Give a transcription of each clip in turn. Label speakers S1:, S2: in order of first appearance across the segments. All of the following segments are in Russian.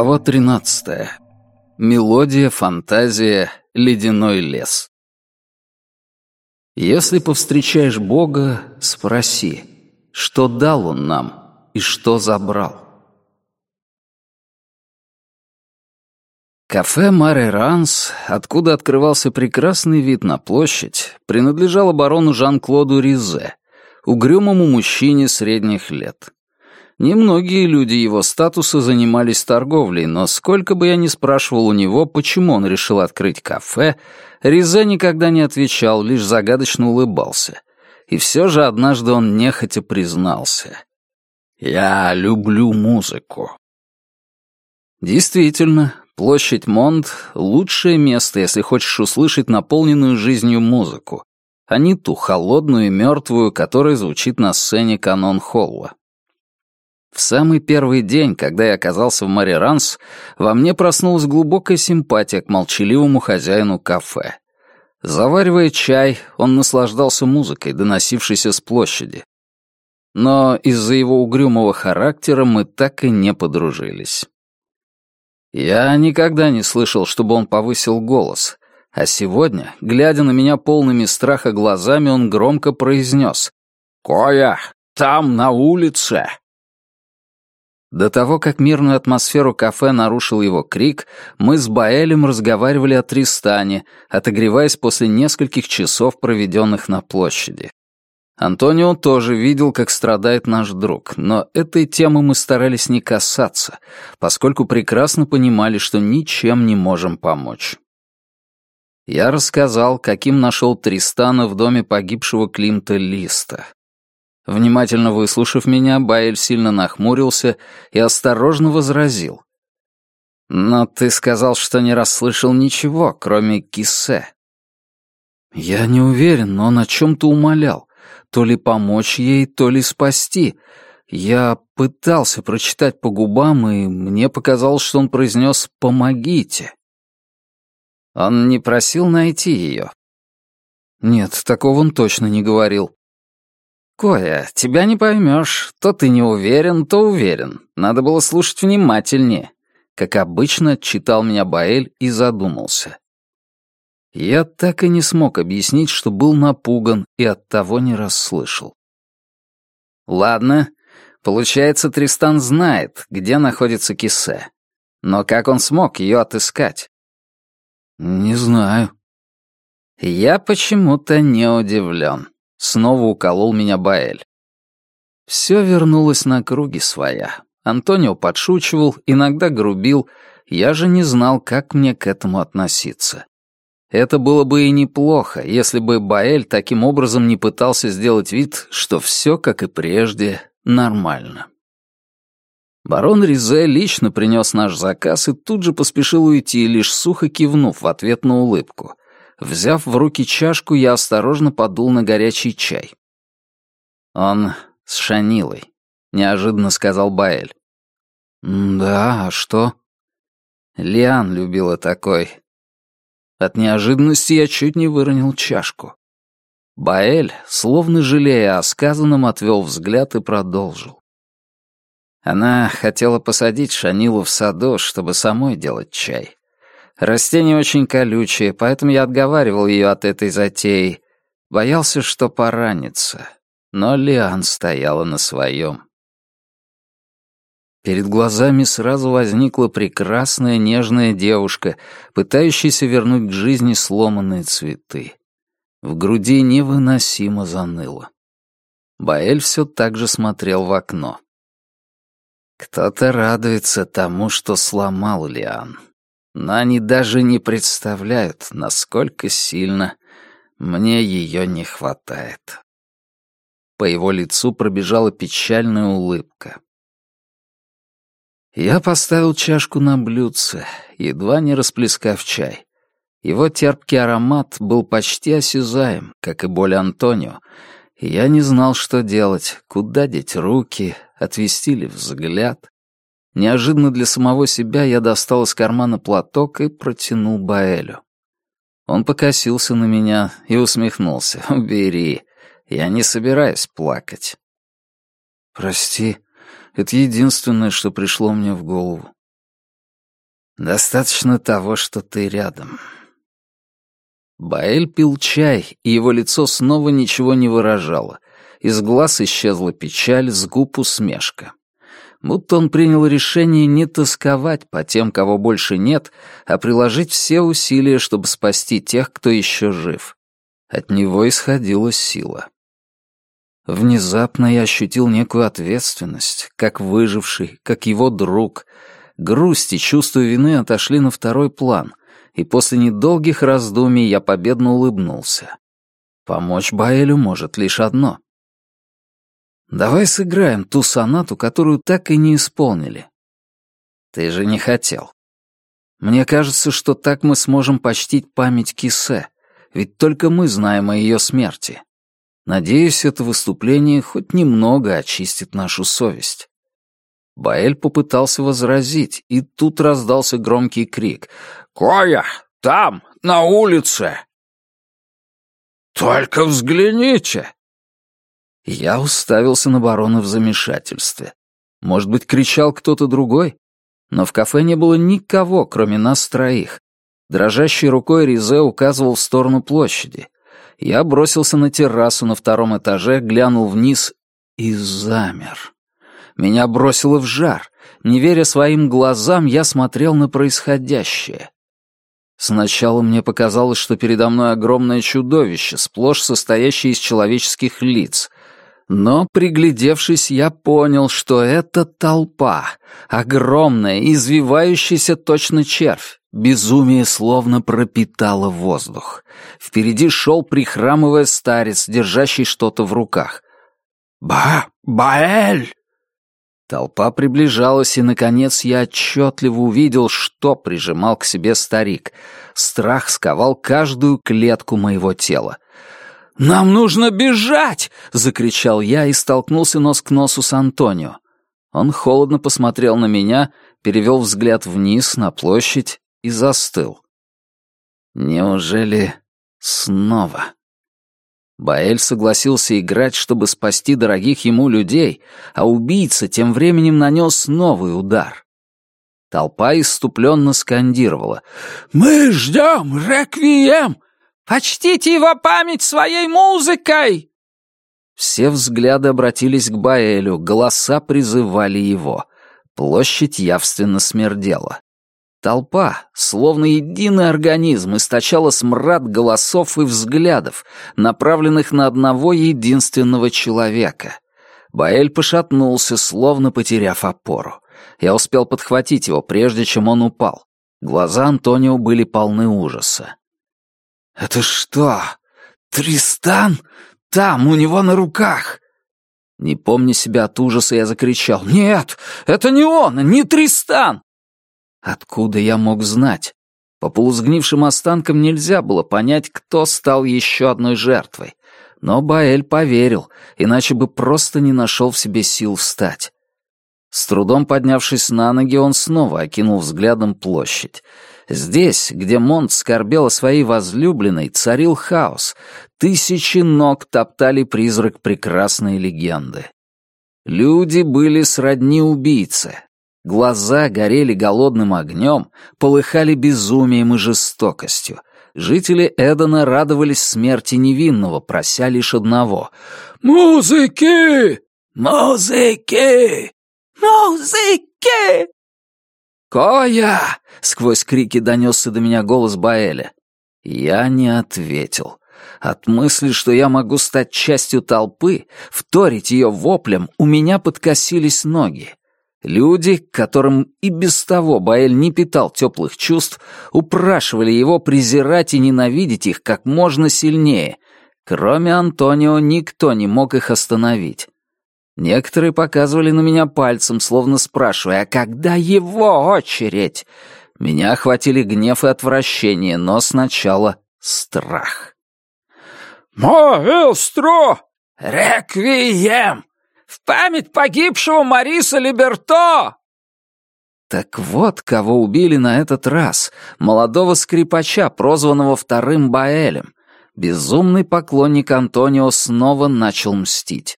S1: Глава 13. Мелодия, фантазия, ледяной лес. Если повстречаешь Бога, спроси, что дал Он нам и что забрал. Кафе «Маре Ранс», откуда открывался прекрасный вид на площадь, принадлежало барону Жан-Клоду Ризе, угрюмому мужчине средних лет. Немногие люди его статуса занимались торговлей, но сколько бы я ни спрашивал у него, почему он решил открыть кафе, Ризе никогда не отвечал, лишь загадочно улыбался. И все же однажды он нехотя признался. «Я люблю музыку». Действительно, площадь Монт — лучшее место, если хочешь услышать наполненную жизнью музыку, а не ту холодную и мертвую, которая звучит на сцене канон Холла. В самый первый день, когда я оказался в Мариранс, во мне проснулась глубокая симпатия к молчаливому хозяину кафе. Заваривая чай, он наслаждался музыкой, доносившейся с площади. Но из-за его угрюмого характера мы так и не подружились. Я никогда не слышал, чтобы он повысил голос, а сегодня, глядя на меня полными страха глазами, он громко произнес «Коя, там, на улице, до того, как мирную атмосферу кафе нарушил его крик, мы с Баэлем разговаривали о Тристане, отогреваясь после нескольких часов, проведенных на площади. Антонио тоже видел, как страдает наш друг, но этой темы мы старались не касаться, поскольку прекрасно понимали, что ничем не можем помочь. Я рассказал, каким нашел Тристана в доме погибшего Климта Листа. Внимательно выслушав меня, Байль сильно нахмурился и осторожно возразил. «Но ты сказал, что не расслышал ничего, кроме кисе». «Я не уверен, но он о чем-то умолял. То ли помочь ей, то ли спасти. Я пытался прочитать по губам, и мне показалось, что он произнес «помогите». Он не просил найти ее. Нет, такого он точно не говорил. «Коя, тебя не поймешь. То ты не уверен, то уверен. Надо было слушать внимательнее». Как обычно, читал меня Баэль и задумался. Я так и не смог объяснить, что был напуган и оттого не расслышал. Ладно, получается, Тристан знает, где находится Кисе. Но как он смог ее отыскать? Не знаю. Я почему-то не удивлен. Снова уколол меня Баэль. Все вернулось на круги своя. Антонио подшучивал, иногда грубил, я же не знал, как мне к этому относиться. Это было бы и неплохо, если бы Баэль таким образом не пытался сделать вид, что все, как и прежде, нормально. Барон Ризе лично принес наш заказ и тут же поспешил уйти, лишь сухо кивнув в ответ на улыбку. Взяв в руки чашку, я осторожно подул на горячий чай. «Он с Шанилой», — неожиданно сказал Баэль. «Да, а что?» Лиан любила такой. От неожиданности я чуть не выронил чашку. Баэль, словно жалея о сказанном, отвел взгляд и продолжил. Она хотела посадить Шанилу в саду, чтобы самой делать чай. Растение очень колючее, поэтому я отговаривал ее от этой затеи. Боялся, что поранится. Но Лиан стояла на своем. Перед глазами сразу возникла прекрасная нежная девушка, пытающаяся вернуть к жизни сломанные цветы. В груди невыносимо заныло. Баэль все так же смотрел в окно. Кто-то радуется тому, что сломал Лиан но они даже не представляют, насколько сильно мне ее не хватает. По его лицу пробежала печальная улыбка. Я поставил чашку на блюдце, едва не расплескав чай. Его терпкий аромат был почти осязаем, как и боль Антонио, я не знал, что делать, куда деть руки, отвести ли взгляд. Неожиданно для самого себя я достал из кармана платок и протянул Баэлю. Он покосился на меня и усмехнулся. «Бери, я не собираюсь плакать». «Прости, это единственное, что пришло мне в голову». «Достаточно того, что ты рядом». Баэль пил чай, и его лицо снова ничего не выражало. Из глаз исчезла печаль, с губ усмешка. Будто он принял решение не тосковать по тем, кого больше нет, а приложить все усилия, чтобы спасти тех, кто еще жив. От него исходила сила. Внезапно я ощутил некую ответственность, как выживший, как его друг. Грусть и чувство вины отошли на второй план, и после недолгих раздумий я победно улыбнулся. Помочь Баэлю может лишь одно. «Давай сыграем ту сонату, которую так и не исполнили». «Ты же не хотел». «Мне кажется, что так мы сможем почтить память Кисе, ведь только мы знаем о ее смерти. Надеюсь, это выступление хоть немного очистит нашу совесть». Баэль попытался возразить, и тут раздался громкий крик. «Коя! Там, на улице!» «Только взгляните!» Я уставился на барона в замешательстве. Может быть, кричал кто-то другой? Но в кафе не было никого, кроме нас троих. Дрожащей рукой Ризе указывал в сторону площади. Я бросился на террасу на втором этаже, глянул вниз и замер. Меня бросило в жар. Не веря своим глазам, я смотрел на происходящее. Сначала мне показалось, что передо мной огромное чудовище, сплошь состоящее из человеческих лиц. Но, приглядевшись, я понял, что это толпа, огромная, извивающаяся точно червь. Безумие словно пропитало воздух. Впереди шел, прихрамывая старец, держащий что-то в руках. «Ба... Баэль!» Толпа приближалась, и, наконец, я отчетливо увидел, что прижимал к себе старик. Страх сковал каждую клетку моего тела. «Нам нужно бежать!» — закричал я и столкнулся нос к носу с Антонио. Он холодно посмотрел на меня, перевел взгляд вниз, на площадь и застыл. «Неужели снова?» Баэль согласился играть, чтобы спасти дорогих ему людей, а убийца тем временем нанес новый удар. Толпа иступленно скандировала. «Мы ждем реквием! Почтите его память своей музыкой!» Все взгляды обратились к Баэлю, голоса призывали его. Площадь явственно смердела. Толпа, словно единый организм, источала смрад голосов и взглядов, направленных на одного единственного человека. Баэль пошатнулся, словно потеряв опору. Я успел подхватить его, прежде чем он упал. Глаза Антонио были полны ужаса. «Это что, Тристан? Там, у него на руках!» Не помня себя от ужаса, я закричал. «Нет, это не он, не Тристан!» Откуда я мог знать? По полусгнившим останкам нельзя было понять, кто стал еще одной жертвой. Но Баэль поверил, иначе бы просто не нашел в себе сил встать. С трудом поднявшись на ноги, он снова окинул взглядом площадь. Здесь, где Монт скорбел о своей возлюбленной, царил хаос. Тысячи ног топтали призрак прекрасной легенды. Люди были сродни убийце, Глаза горели голодным огнем, полыхали безумием и жестокостью. Жители Эдена радовались смерти невинного, прося лишь одного. «Музыки! Музыки! Музыки!» «Коя!» — сквозь крики донесся до меня голос Баэля. Я не ответил. От мысли, что я могу стать частью толпы, вторить ее воплем, у меня подкосились ноги. Люди, которым и без того Баэль не питал теплых чувств, упрашивали его презирать и ненавидеть их как можно сильнее. Кроме Антонио, никто не мог их остановить. Некоторые показывали на меня пальцем, словно спрашивая, а когда его очередь? Меня охватили гнев и отвращение, но сначала страх. «Маэстро! Реквием!» В память погибшего Мариса Либерто!» Так вот, кого убили на этот раз. Молодого скрипача, прозванного вторым Баэлем. Безумный поклонник Антонио снова начал мстить.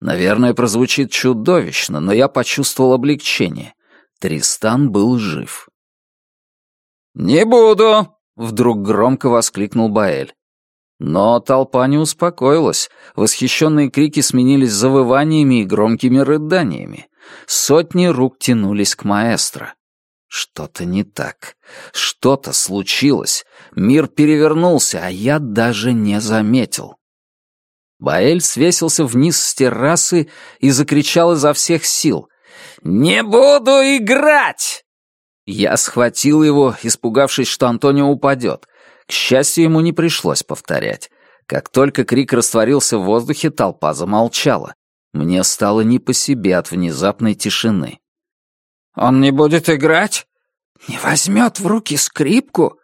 S1: Наверное, прозвучит чудовищно, но я почувствовал облегчение. Тристан был жив. «Не буду!» — вдруг громко воскликнул Баэль. Но толпа не успокоилась. Восхищенные крики сменились завываниями и громкими рыданиями. Сотни рук тянулись к маэстро. Что-то не так. Что-то случилось. Мир перевернулся, а я даже не заметил. Баэль свесился вниз с террасы и закричал изо всех сил. «Не буду играть!» Я схватил его, испугавшись, что Антонио упадет. К счастью, ему не пришлось повторять. Как только крик растворился в воздухе, толпа замолчала. Мне стало не по себе от внезапной тишины. «Он не будет играть? Не возьмет в руки скрипку?»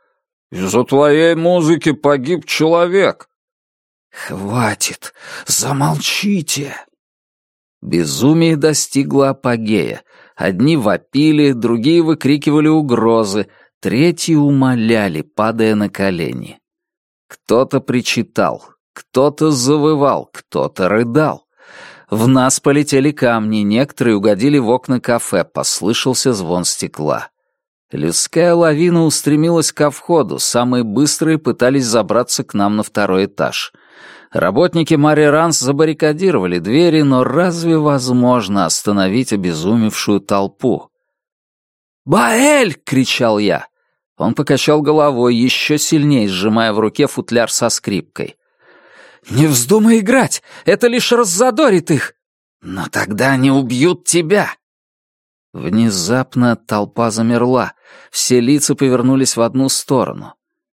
S1: «Из-за твоей музыки погиб человек». «Хватит! Замолчите!» Безумие достигло апогея. Одни вопили, другие выкрикивали угрозы, Третьи умоляли, падая на колени. Кто-то причитал, кто-то завывал, кто-то рыдал. В нас полетели камни, некоторые угодили в окна кафе, послышался звон стекла. Людская лавина устремилась ко входу, самые быстрые пытались забраться к нам на второй этаж. Работники Мари Ранс забаррикадировали двери, но разве возможно остановить обезумевшую толпу? «Баэль!» — кричал я. Он покачал головой, еще сильнее сжимая в руке футляр со скрипкой. «Не вздумай играть! Это лишь раззадорит их!» «Но тогда они убьют тебя!» Внезапно толпа замерла, все лица повернулись в одну сторону.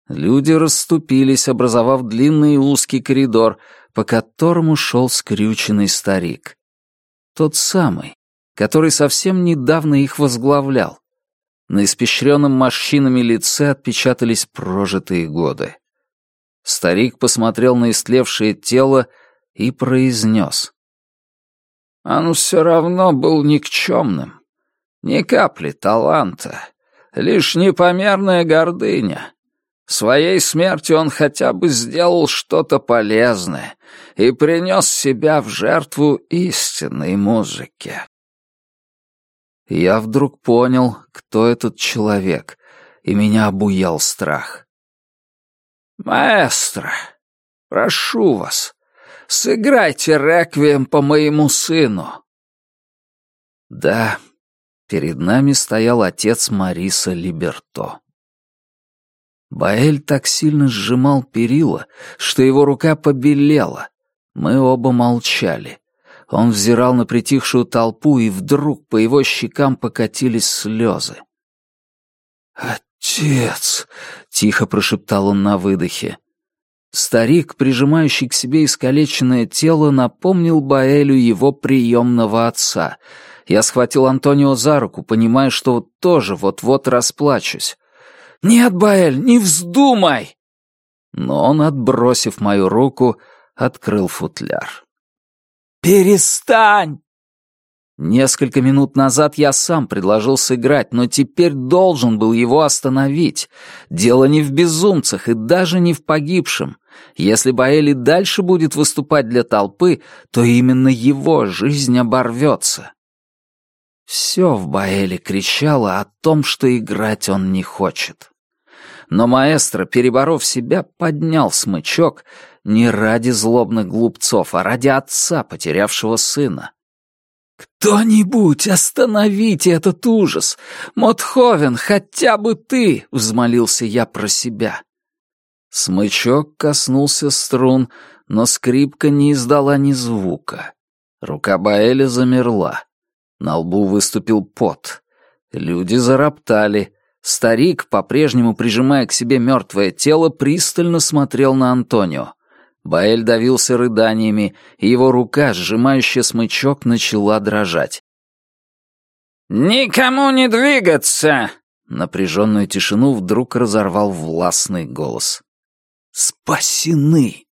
S1: Люди расступились, образовав длинный узкий коридор, по которому шел скрюченный старик. Тот самый, который совсем недавно их возглавлял. На испещренном морщинами лице отпечатались прожитые годы. Старик посмотрел на истлевшее тело и произнес. «Он все равно был никчемным. Ни капли таланта, лишь непомерная гордыня. Своей смертью он хотя бы сделал что-то полезное и принес себя в жертву истинной музыке». Я вдруг понял, кто этот человек, и меня обуял страх. «Маэстро, прошу вас, сыграйте реквием по моему сыну». Да, перед нами стоял отец Мариса Либерто. Баэль так сильно сжимал перила, что его рука побелела. Мы оба молчали. Он взирал на притихшую толпу, и вдруг по его щекам покатились слезы. «Отец!» — тихо прошептал он на выдохе. Старик, прижимающий к себе искалеченное тело, напомнил Баэлю его приемного отца. Я схватил Антонио за руку, понимая, что тоже вот-вот расплачусь. «Нет, Баэль, не вздумай!» Но он, отбросив мою руку, открыл футляр. «Перестань!» Несколько минут назад я сам предложил сыграть, но теперь должен был его остановить. Дело не в безумцах и даже не в погибшем. Если Баэли дальше будет выступать для толпы, то именно его жизнь оборвется. Все в Баэле кричало о том, что играть он не хочет. Но маэстро, переборов себя, поднял смычок не ради злобных глупцов, а ради отца, потерявшего сына. «Кто-нибудь, остановите этот ужас! Мотховен, хотя бы ты!» — взмолился я про себя. Смычок коснулся струн, но скрипка не издала ни звука. Рука Баэля замерла. На лбу выступил пот. Люди зароптали. Старик, по-прежнему прижимая к себе мертвое тело, пристально смотрел на Антонио. Баэль давился рыданиями, и его рука, сжимающая смычок, начала дрожать. «Никому не двигаться!» Напряженную тишину вдруг разорвал властный голос. «Спасены!»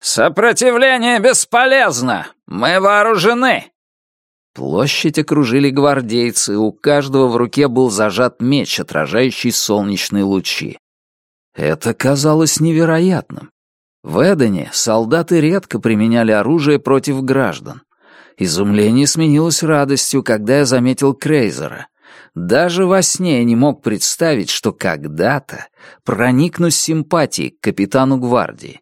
S1: «Сопротивление бесполезно! Мы вооружены!» Площадь окружили гвардейцы, у каждого в руке был зажат меч, отражающий солнечные лучи. Это казалось невероятным. В Эдене солдаты редко применяли оружие против граждан. Изумление сменилось радостью, когда я заметил Крейзера. Даже во сне я не мог представить, что когда-то проникнусь симпатией к капитану гвардии.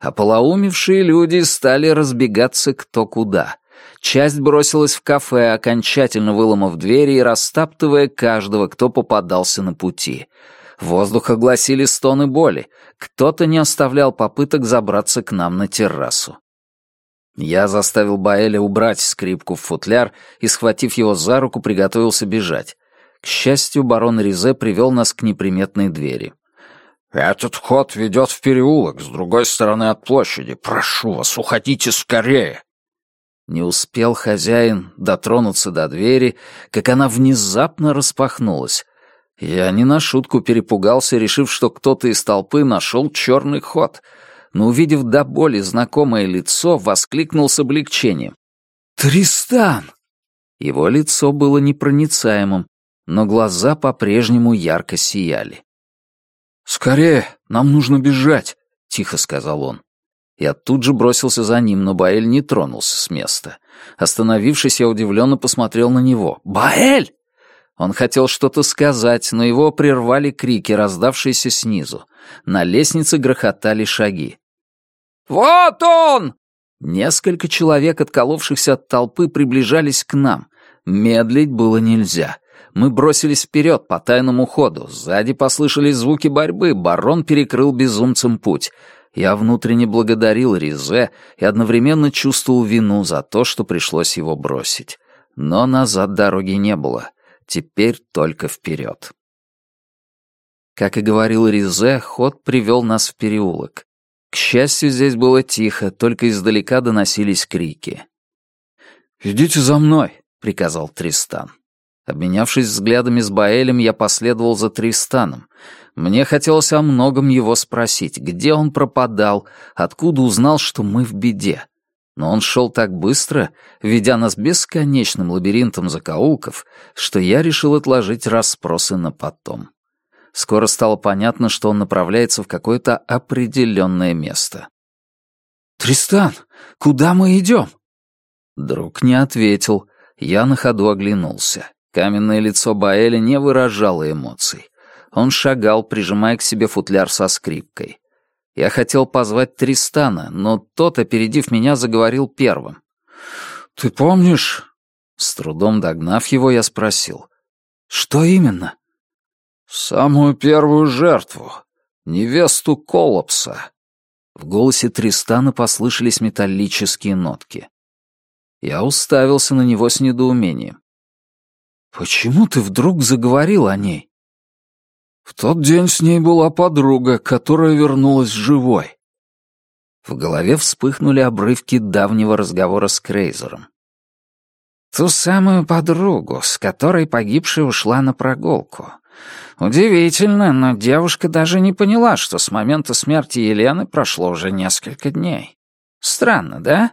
S1: Ополоумевшие люди стали разбегаться кто куда. Часть бросилась в кафе, окончательно выломав двери и растаптывая каждого, кто попадался на пути. Воздух огласили стоны боли. Кто-то не оставлял попыток забраться к нам на террасу. Я заставил Баэля убрать скрипку в футляр и, схватив его за руку, приготовился бежать. К счастью, барон Ризе привел нас к неприметной двери.
S2: «Этот ход ведет в переулок, с другой стороны от площади. Прошу вас, уходите скорее!»
S1: Не успел хозяин дотронуться до двери, как она внезапно распахнулась. Я не на шутку перепугался, решив, что кто-то из толпы нашел черный ход, но, увидев до боли знакомое лицо, воскликнул с облегчением. «Тристан!» Его лицо было непроницаемым, но глаза по-прежнему ярко сияли.
S2: «Скорее, нам нужно бежать», — тихо сказал он.
S1: Я тут же бросился за ним, но Баэль не тронулся с места. Остановившись, я удивленно посмотрел на него. «Баэль!» Он хотел что-то сказать, но его прервали крики, раздавшиеся снизу. На лестнице грохотали шаги. «Вот он!» Несколько человек, отколовшихся от толпы, приближались к нам. Медлить было нельзя. Мы бросились вперед по тайному ходу. Сзади послышались звуки борьбы. Барон перекрыл безумцам путь. Я внутренне благодарил Ризе и одновременно чувствовал вину за то, что пришлось его бросить. Но назад дороги не было. Теперь только вперед. Как и говорил Ризе, ход привел нас в переулок. К счастью, здесь было тихо, только издалека доносились крики.
S2: «Идите за мной», —
S1: приказал Тристан. Обменявшись взглядами с Баэлем, я последовал за Тристаном. Мне хотелось о многом его спросить, где он пропадал, откуда узнал, что мы в беде. Но он шел так быстро, ведя нас бесконечным лабиринтом закоулков, что я решил отложить расспросы на потом. Скоро стало понятно, что он направляется в какое-то определенное место.
S2: «Тристан, куда мы идем?»
S1: Друг не ответил. Я на ходу оглянулся. Каменное лицо Баэля не выражало эмоций. Он шагал, прижимая к себе футляр со скрипкой. Я хотел позвать Тристана, но тот, опередив меня, заговорил первым.
S2: «Ты помнишь?»
S1: С трудом догнав его, я спросил. «Что именно?»
S2: «Самую первую жертву. Невесту Коллапса».
S1: В голосе Тристана послышались металлические нотки. Я уставился на него с недоумением. «Почему ты вдруг заговорил о ней?»
S2: «В тот день с ней была подруга, которая вернулась живой».
S1: В голове вспыхнули обрывки давнего разговора с Крейзером. «Ту самую подругу, с которой погибшая ушла на прогулку. Удивительно, но девушка даже не поняла, что с момента смерти Елены прошло уже несколько дней. Странно, да?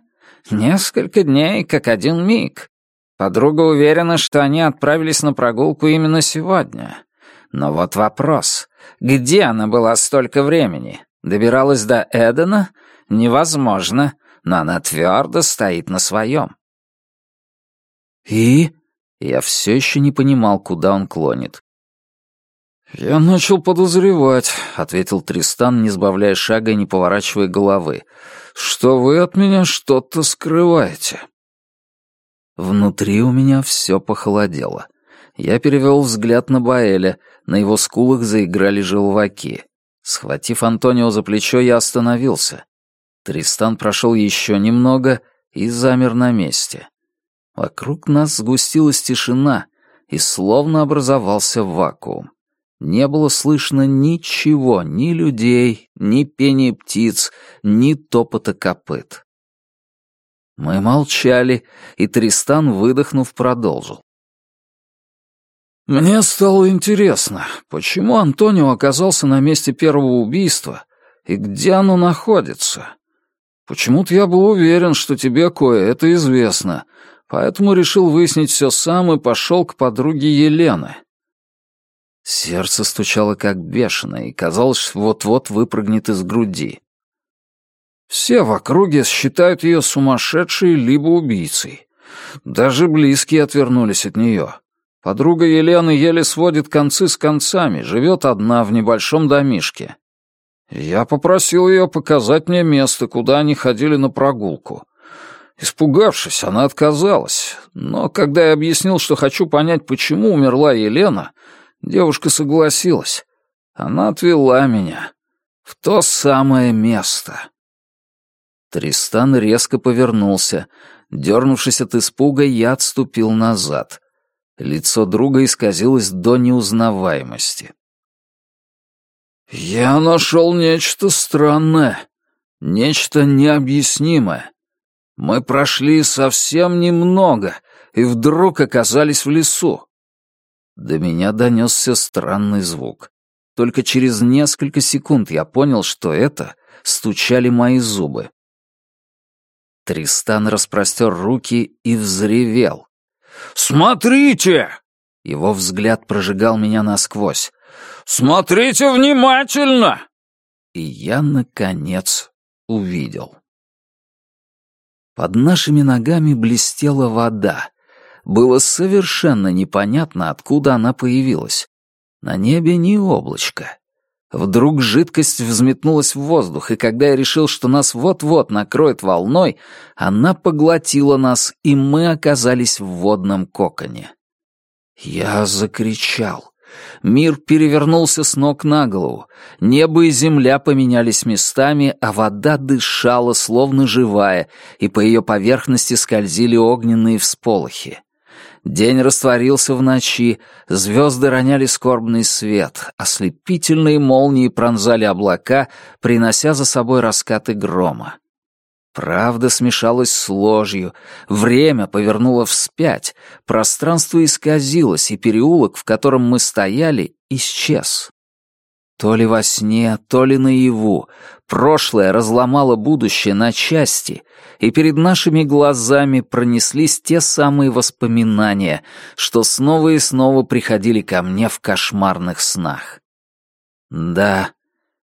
S1: Несколько дней, как один миг. Подруга уверена, что они отправились на прогулку именно сегодня. Но вот вопрос. Где она была столько времени? Добиралась до Эдена? Невозможно, но она твердо стоит на своем. И? Я все еще не понимал, куда он клонит.
S2: «Я начал подозревать», — ответил Тристан, не сбавляя шага и не поворачивая головы, «что вы от меня что-то скрываете».
S1: Внутри у меня все похолодело. Я перевел взгляд на Баэля, на его скулах заиграли желваки. Схватив Антонио за плечо, я остановился. Тристан прошел еще немного и замер на месте. Вокруг нас сгустилась тишина, и словно образовался вакуум. Не было слышно ничего, ни людей, ни пения птиц, ни топота копыт. Мы молчали, и Тристан, выдохнув, продолжил.
S2: «Мне стало интересно, почему Антонио оказался на месте первого убийства и где оно находится. Почему-то я был уверен, что тебе кое-это известно, поэтому решил выяснить все сам и пошел к подруге Елены».
S1: Сердце стучало как бешеное, и казалось, вот-вот выпрыгнет из груди.
S2: Все в округе считают ее сумасшедшей либо убийцей. Даже близкие отвернулись от нее. Подруга Елены еле сводит концы с концами, живет одна в небольшом домишке. Я попросил ее показать мне место, куда они ходили на прогулку. Испугавшись, она отказалась. Но когда я объяснил, что хочу понять, почему умерла Елена, девушка согласилась. Она отвела меня в то самое место. Тристан резко повернулся. Дернувшись от испуга, я отступил назад. Лицо друга исказилось до неузнаваемости. «Я нашел нечто странное, нечто необъяснимое. Мы прошли совсем немного и вдруг оказались в лесу». До меня донесся странный звук. Только через несколько секунд я понял, что это стучали мои зубы. Тристан распростер руки и взревел. «Смотрите!» Его взгляд прожигал меня насквозь. «Смотрите внимательно!» И я, наконец, увидел. Под нашими ногами блестела вода. Было совершенно непонятно, откуда она появилась. На небе ни облачка. Вдруг жидкость взметнулась в воздух, и когда я решил, что нас вот-вот накроет волной, она поглотила нас, и мы оказались в водном коконе. Я закричал. Мир перевернулся с ног на голову. Небо и земля поменялись местами, а вода дышала, словно живая, и по ее поверхности скользили огненные всполохи. День растворился в ночи, звезды роняли скорбный свет, ослепительные молнии пронзали облака, принося за собой раскаты грома. Правда смешалась с ложью, время повернуло вспять, пространство исказилось, и переулок, в котором мы стояли, исчез. То ли во сне, то ли наяву, прошлое разломало будущее на части, и перед нашими глазами пронеслись те самые воспоминания, что снова и снова приходили ко мне в кошмарных снах. Да,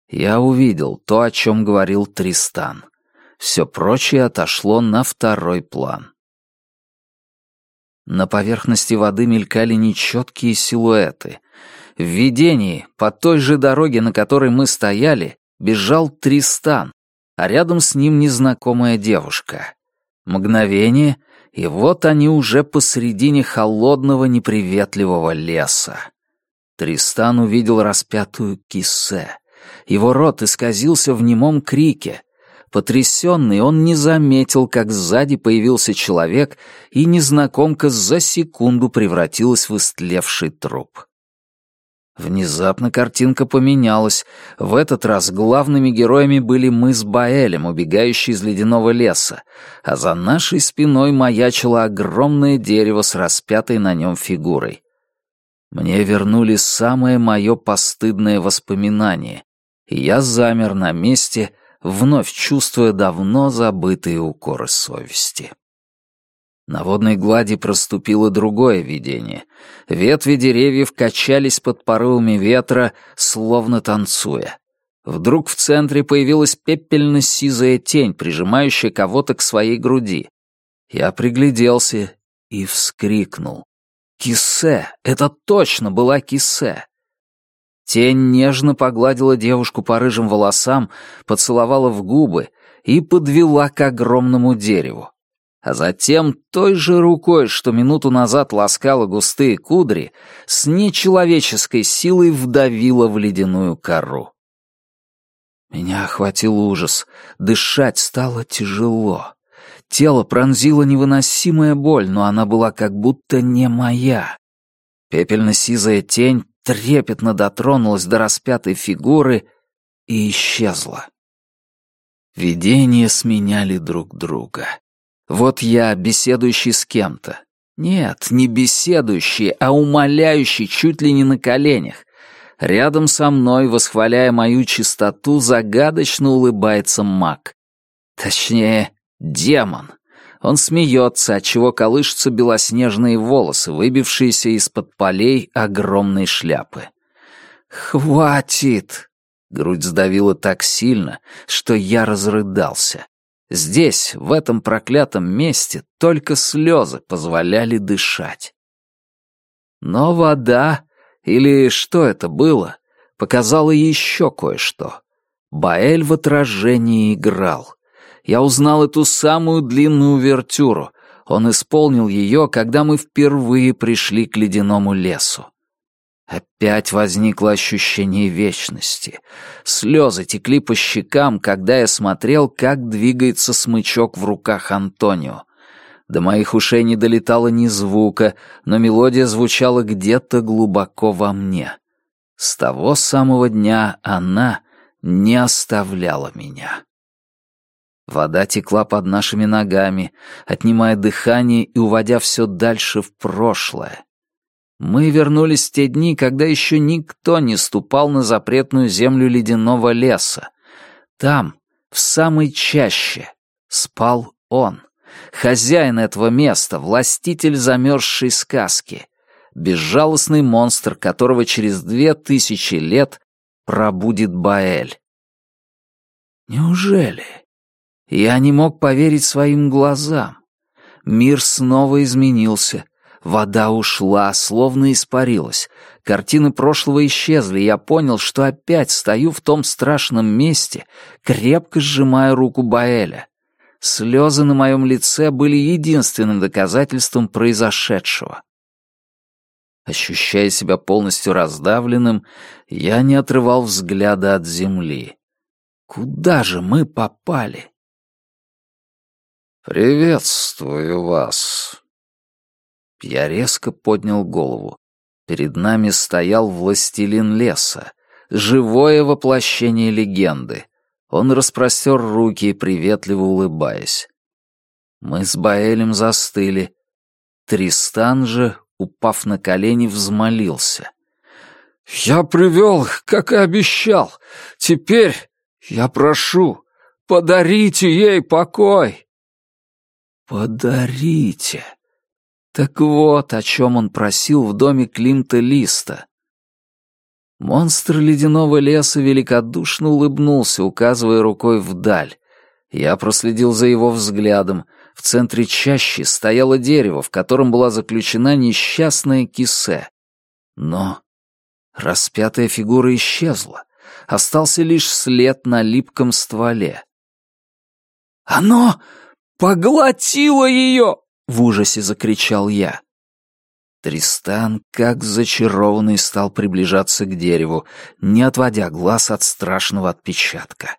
S2: я увидел то, о чем говорил Тристан. Все прочее отошло на второй план. На поверхности воды мелькали нечеткие силуэты. В видении, по той же дороге, на которой мы стояли, бежал Тристан, а рядом с ним незнакомая девушка. Мгновение, и вот они уже посредине холодного неприветливого леса. Тристан увидел распятую кисе. Его рот исказился в немом крике. Потрясенный, он не заметил, как сзади появился человек, и незнакомка за секунду превратилась в истлевший труп. Внезапно картинка поменялась. В этот раз главными героями были мы с Баэлем, убегающие из ледяного леса, а за нашей спиной маячило огромное дерево с распятой на нем фигурой. Мне вернули самое мое постыдное воспоминание, и я замер на месте, вновь чувствуя давно забытые укоры совести. На водной глади проступило другое видение. Ветви деревьев качались под порывами ветра, словно танцуя. Вдруг в центре появилась пепельно-сизая тень, прижимающая кого-то к своей груди. Я пригляделся и вскрикнул. «Кисе! Это точно была кисе!» Тень нежно погладила девушку по рыжим волосам, поцеловала в губы и подвела к огромному дереву а затем той же рукой, что минуту назад ласкала густые кудри, с нечеловеческой силой вдавила в ледяную кору. Меня охватил ужас, дышать стало тяжело. Тело пронзило невыносимая боль, но она была как будто не моя. Пепельно-сизая тень трепетно дотронулась до распятой фигуры и исчезла. Видения сменяли друг друга. Вот я, беседующий с кем-то. Нет, не беседующий, а умоляющий чуть ли не на коленях. Рядом со мной, восхваляя мою чистоту, загадочно улыбается маг. Точнее, демон. Он смеется, отчего колышутся белоснежные волосы, выбившиеся из-под полей огромной шляпы. «Хватит!» Грудь сдавила так сильно, что я разрыдался. Здесь, в этом проклятом месте, только слезы позволяли дышать.
S1: Но вода, или что это было, показала еще кое-что. Баэль в отражении играл. Я узнал эту самую длинную увертюру. Он исполнил ее, когда мы впервые пришли к ледяному лесу. Опять возникло ощущение вечности. Слезы текли по щекам, когда я смотрел, как двигается смычок в руках Антонио. До моих ушей не долетало ни звука, но мелодия звучала где-то глубоко во мне. С того самого дня она не оставляла меня. Вода текла под нашими ногами, отнимая дыхание и уводя все дальше в прошлое. Мы вернулись в те дни, когда еще никто не ступал на запретную землю ледяного леса. Там, в самой чаще, спал он, хозяин этого места, властитель замерзшей сказки, безжалостный монстр, которого через две тысячи лет пробудит Баэль. Неужели? Я не мог поверить своим глазам. Мир снова изменился, Вода ушла, словно испарилась. Картины прошлого исчезли, я понял, что опять стою в том страшном месте, крепко сжимая руку Баэля. Слезы на моем лице были единственным доказательством произошедшего. Ощущая себя полностью раздавленным, я не отрывал взгляда от земли. Куда же мы попали? «Приветствую вас», я резко поднял голову. Перед нами стоял властелин леса, живое воплощение легенды. Он распростер руки, приветливо улыбаясь. Мы с Баэлем застыли. Тристан же, упав на колени, взмолился. «Я привел как и обещал. Теперь я прошу, подарите ей покой!» «Подарите!» Так вот, о чем он просил в доме Климта Листа. Монстр ледяного леса великодушно улыбнулся, указывая рукой вдаль. Я проследил за его взглядом. В центре чащи стояло дерево, в котором была заключена несчастная кисе. Но распятая фигура исчезла. Остался лишь след на липком стволе. «Оно поглотило ее!» В ужасе закричал я. Тристан, как зачарованный, стал приближаться к дереву, не отводя глаз от страшного отпечатка.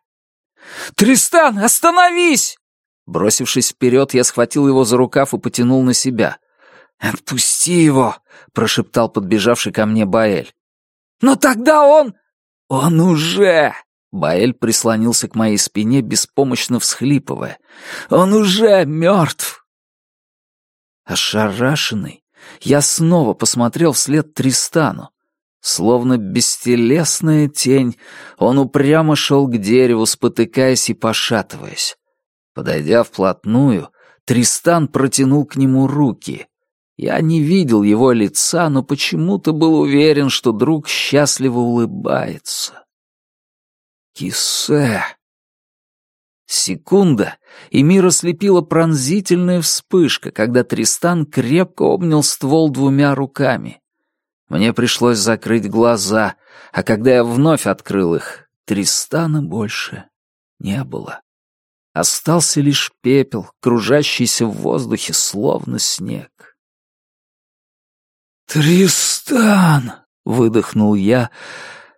S1: «Тристан, остановись!» Бросившись вперед, я схватил его за рукав и потянул на себя. «Отпусти его!» — прошептал подбежавший ко мне Баэль. «Но тогда он...» «Он уже...» Баэль прислонился к моей спине, беспомощно всхлипывая. «Он уже мертв!» Ошарашенный, я снова посмотрел вслед Тристану. Словно бестелесная тень, он упрямо шел к дереву, спотыкаясь и пошатываясь. Подойдя вплотную, Тристан протянул к нему руки. Я не видел его лица, но почему-то был уверен, что друг счастливо улыбается. «Кисе!» Секунда, и мир ослепила пронзительная вспышка, когда Тристан крепко обнял ствол двумя руками. Мне пришлось закрыть глаза, а когда я вновь открыл их, Тристана больше не было. Остался лишь пепел, кружащийся в воздухе, словно снег. «Тристан!» — выдохнул я,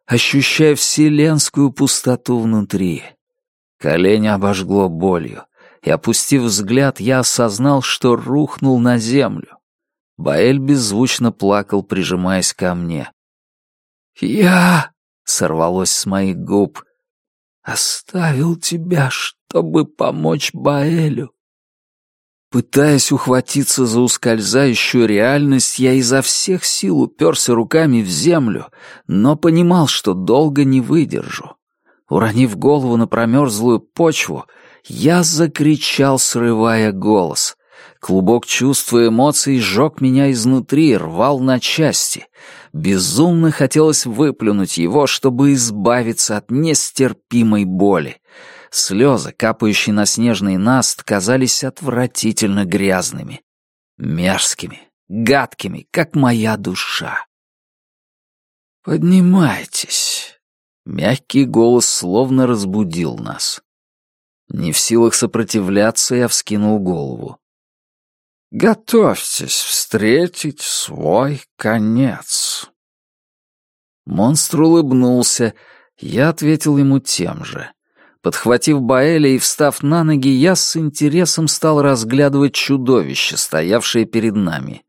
S1: ощущая вселенскую пустоту внутри. Колени обожгло болью, и, опустив взгляд, я осознал, что рухнул на землю. Баэль беззвучно плакал, прижимаясь ко мне. «Я...» — сорвалось с моих губ. «Оставил тебя, чтобы помочь Баэлю». Пытаясь ухватиться за ускользающую реальность, я изо всех сил уперся руками в землю, но понимал, что долго не выдержу. Уронив голову на промерзлую почву, я закричал, срывая голос. Клубок чувств и эмоций сжег меня изнутри, рвал на части. Безумно хотелось выплюнуть его, чтобы избавиться от нестерпимой боли. Слезы, капающие на снежный наст, казались отвратительно грязными. Мерзкими, гадкими, как моя душа.
S2: «Поднимайтесь!» Мягкий голос словно разбудил нас. Не в силах сопротивляться, я вскинул голову. «Готовьтесь встретить свой конец!» Монстр улыбнулся, я ответил ему тем же. Подхватив Баэля и встав на ноги, я с интересом стал разглядывать чудовище, стоявшее перед нами.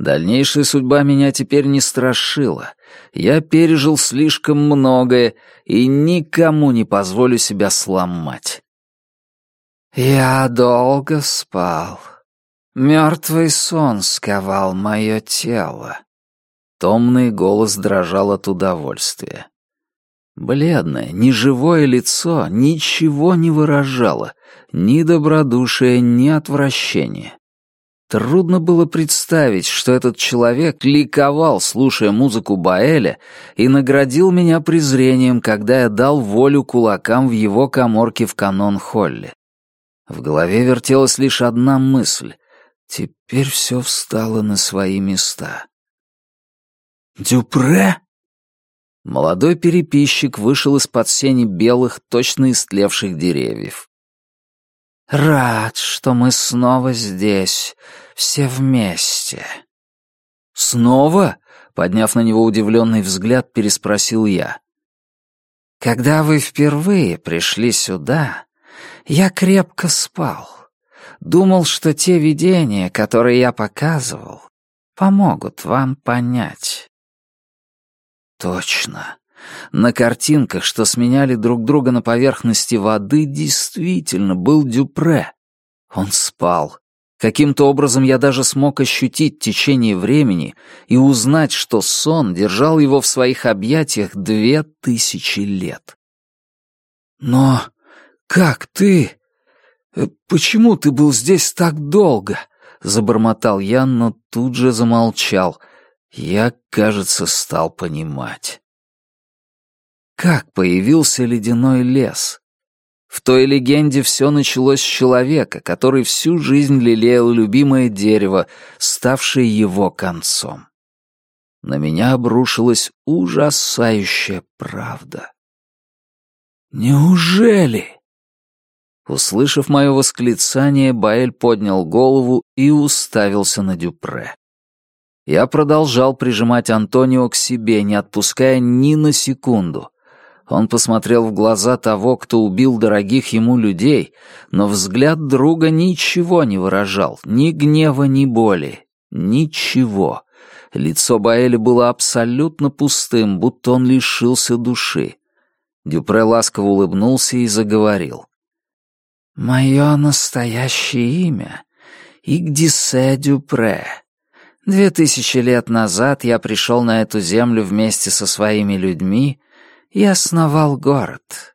S2: Дальнейшая судьба меня теперь не страшила. Я пережил слишком многое и никому не позволю себя сломать. Я долго спал. Мертвый сон сковал мое тело. Томный голос дрожал от удовольствия. Бледное, неживое лицо ничего не выражало, ни добродушия, ни отвращения. Трудно было представить, что этот человек ликовал, слушая музыку Баэля, и наградил меня презрением, когда я дал волю кулакам в его коморке в канон-холле. В голове вертелась лишь одна мысль. Теперь все встало на свои места. «Дюпре?» Молодой переписчик вышел из-под сени белых, точно истлевших деревьев. «Рад, что мы снова здесь, все вместе». «Снова?» — подняв на него удивленный взгляд, переспросил я. «Когда вы впервые пришли сюда, я крепко спал. Думал, что те видения, которые я показывал, помогут вам понять». Точно. На картинках, что сменяли друг друга на поверхности воды, действительно был Дюпре. Он спал. Каким-то образом я даже смог ощутить течение времени и узнать, что сон держал его в своих объятиях две тысячи лет. «Но как ты? Э, почему ты был здесь так долго?» — забормотал я, но тут же замолчал. Я, кажется, стал понимать. Как появился ледяной лес? В той легенде все началось с человека, который всю жизнь лелеял любимое дерево, ставшее его концом. На меня обрушилась ужасающая правда. «Неужели?» Услышав мое восклицание, Баэль поднял голову и уставился на Дюпре. Я продолжал прижимать Антонио к себе, не отпуская ни на секунду. Он посмотрел в глаза того, кто убил дорогих ему людей, но взгляд друга ничего не выражал, ни гнева, ни боли, ничего. Лицо Баэля было абсолютно пустым, будто он лишился души. Дюпре ласково улыбнулся и заговорил. «Мое настоящее имя — Игдисе Дюпре. Две тысячи лет назад я пришел на эту землю вместе со своими людьми и основал город.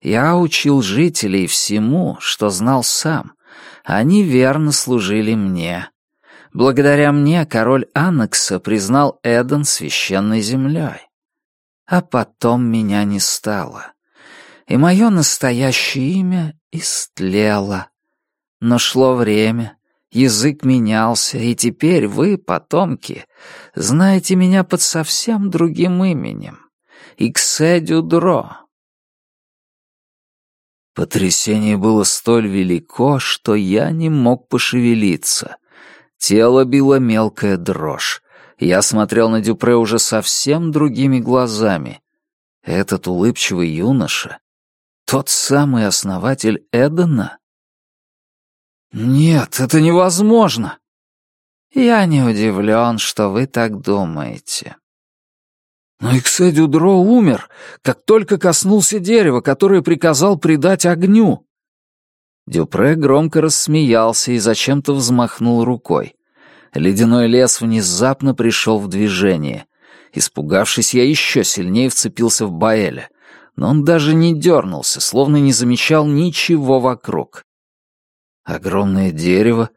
S2: Я учил жителей всему, что знал сам. Они верно служили мне. Благодаря мне король Аннекса признал Эден священной землей. А потом меня не стало. И мое настоящее имя истлело. Но шло время, язык менялся, и теперь вы, потомки, знаете меня под совсем другим именем. Икседюдро. Потрясение было столь велико, что я не мог пошевелиться. Тело било мелкая дрожь. Я смотрел на Дюпре уже совсем другими глазами. Этот улыбчивый юноша, тот самый основатель Эдена? Нет, это невозможно. Я не удивлен, что вы так думаете. Но Икседюдро умер, как только коснулся дерева, которое приказал предать огню. Дюпре громко рассмеялся и зачем-то взмахнул рукой. Ледяной лес внезапно пришел в движение. Испугавшись, я еще сильнее вцепился в Баэля, но он даже не дернулся, словно не замечал ничего вокруг. Огромное дерево,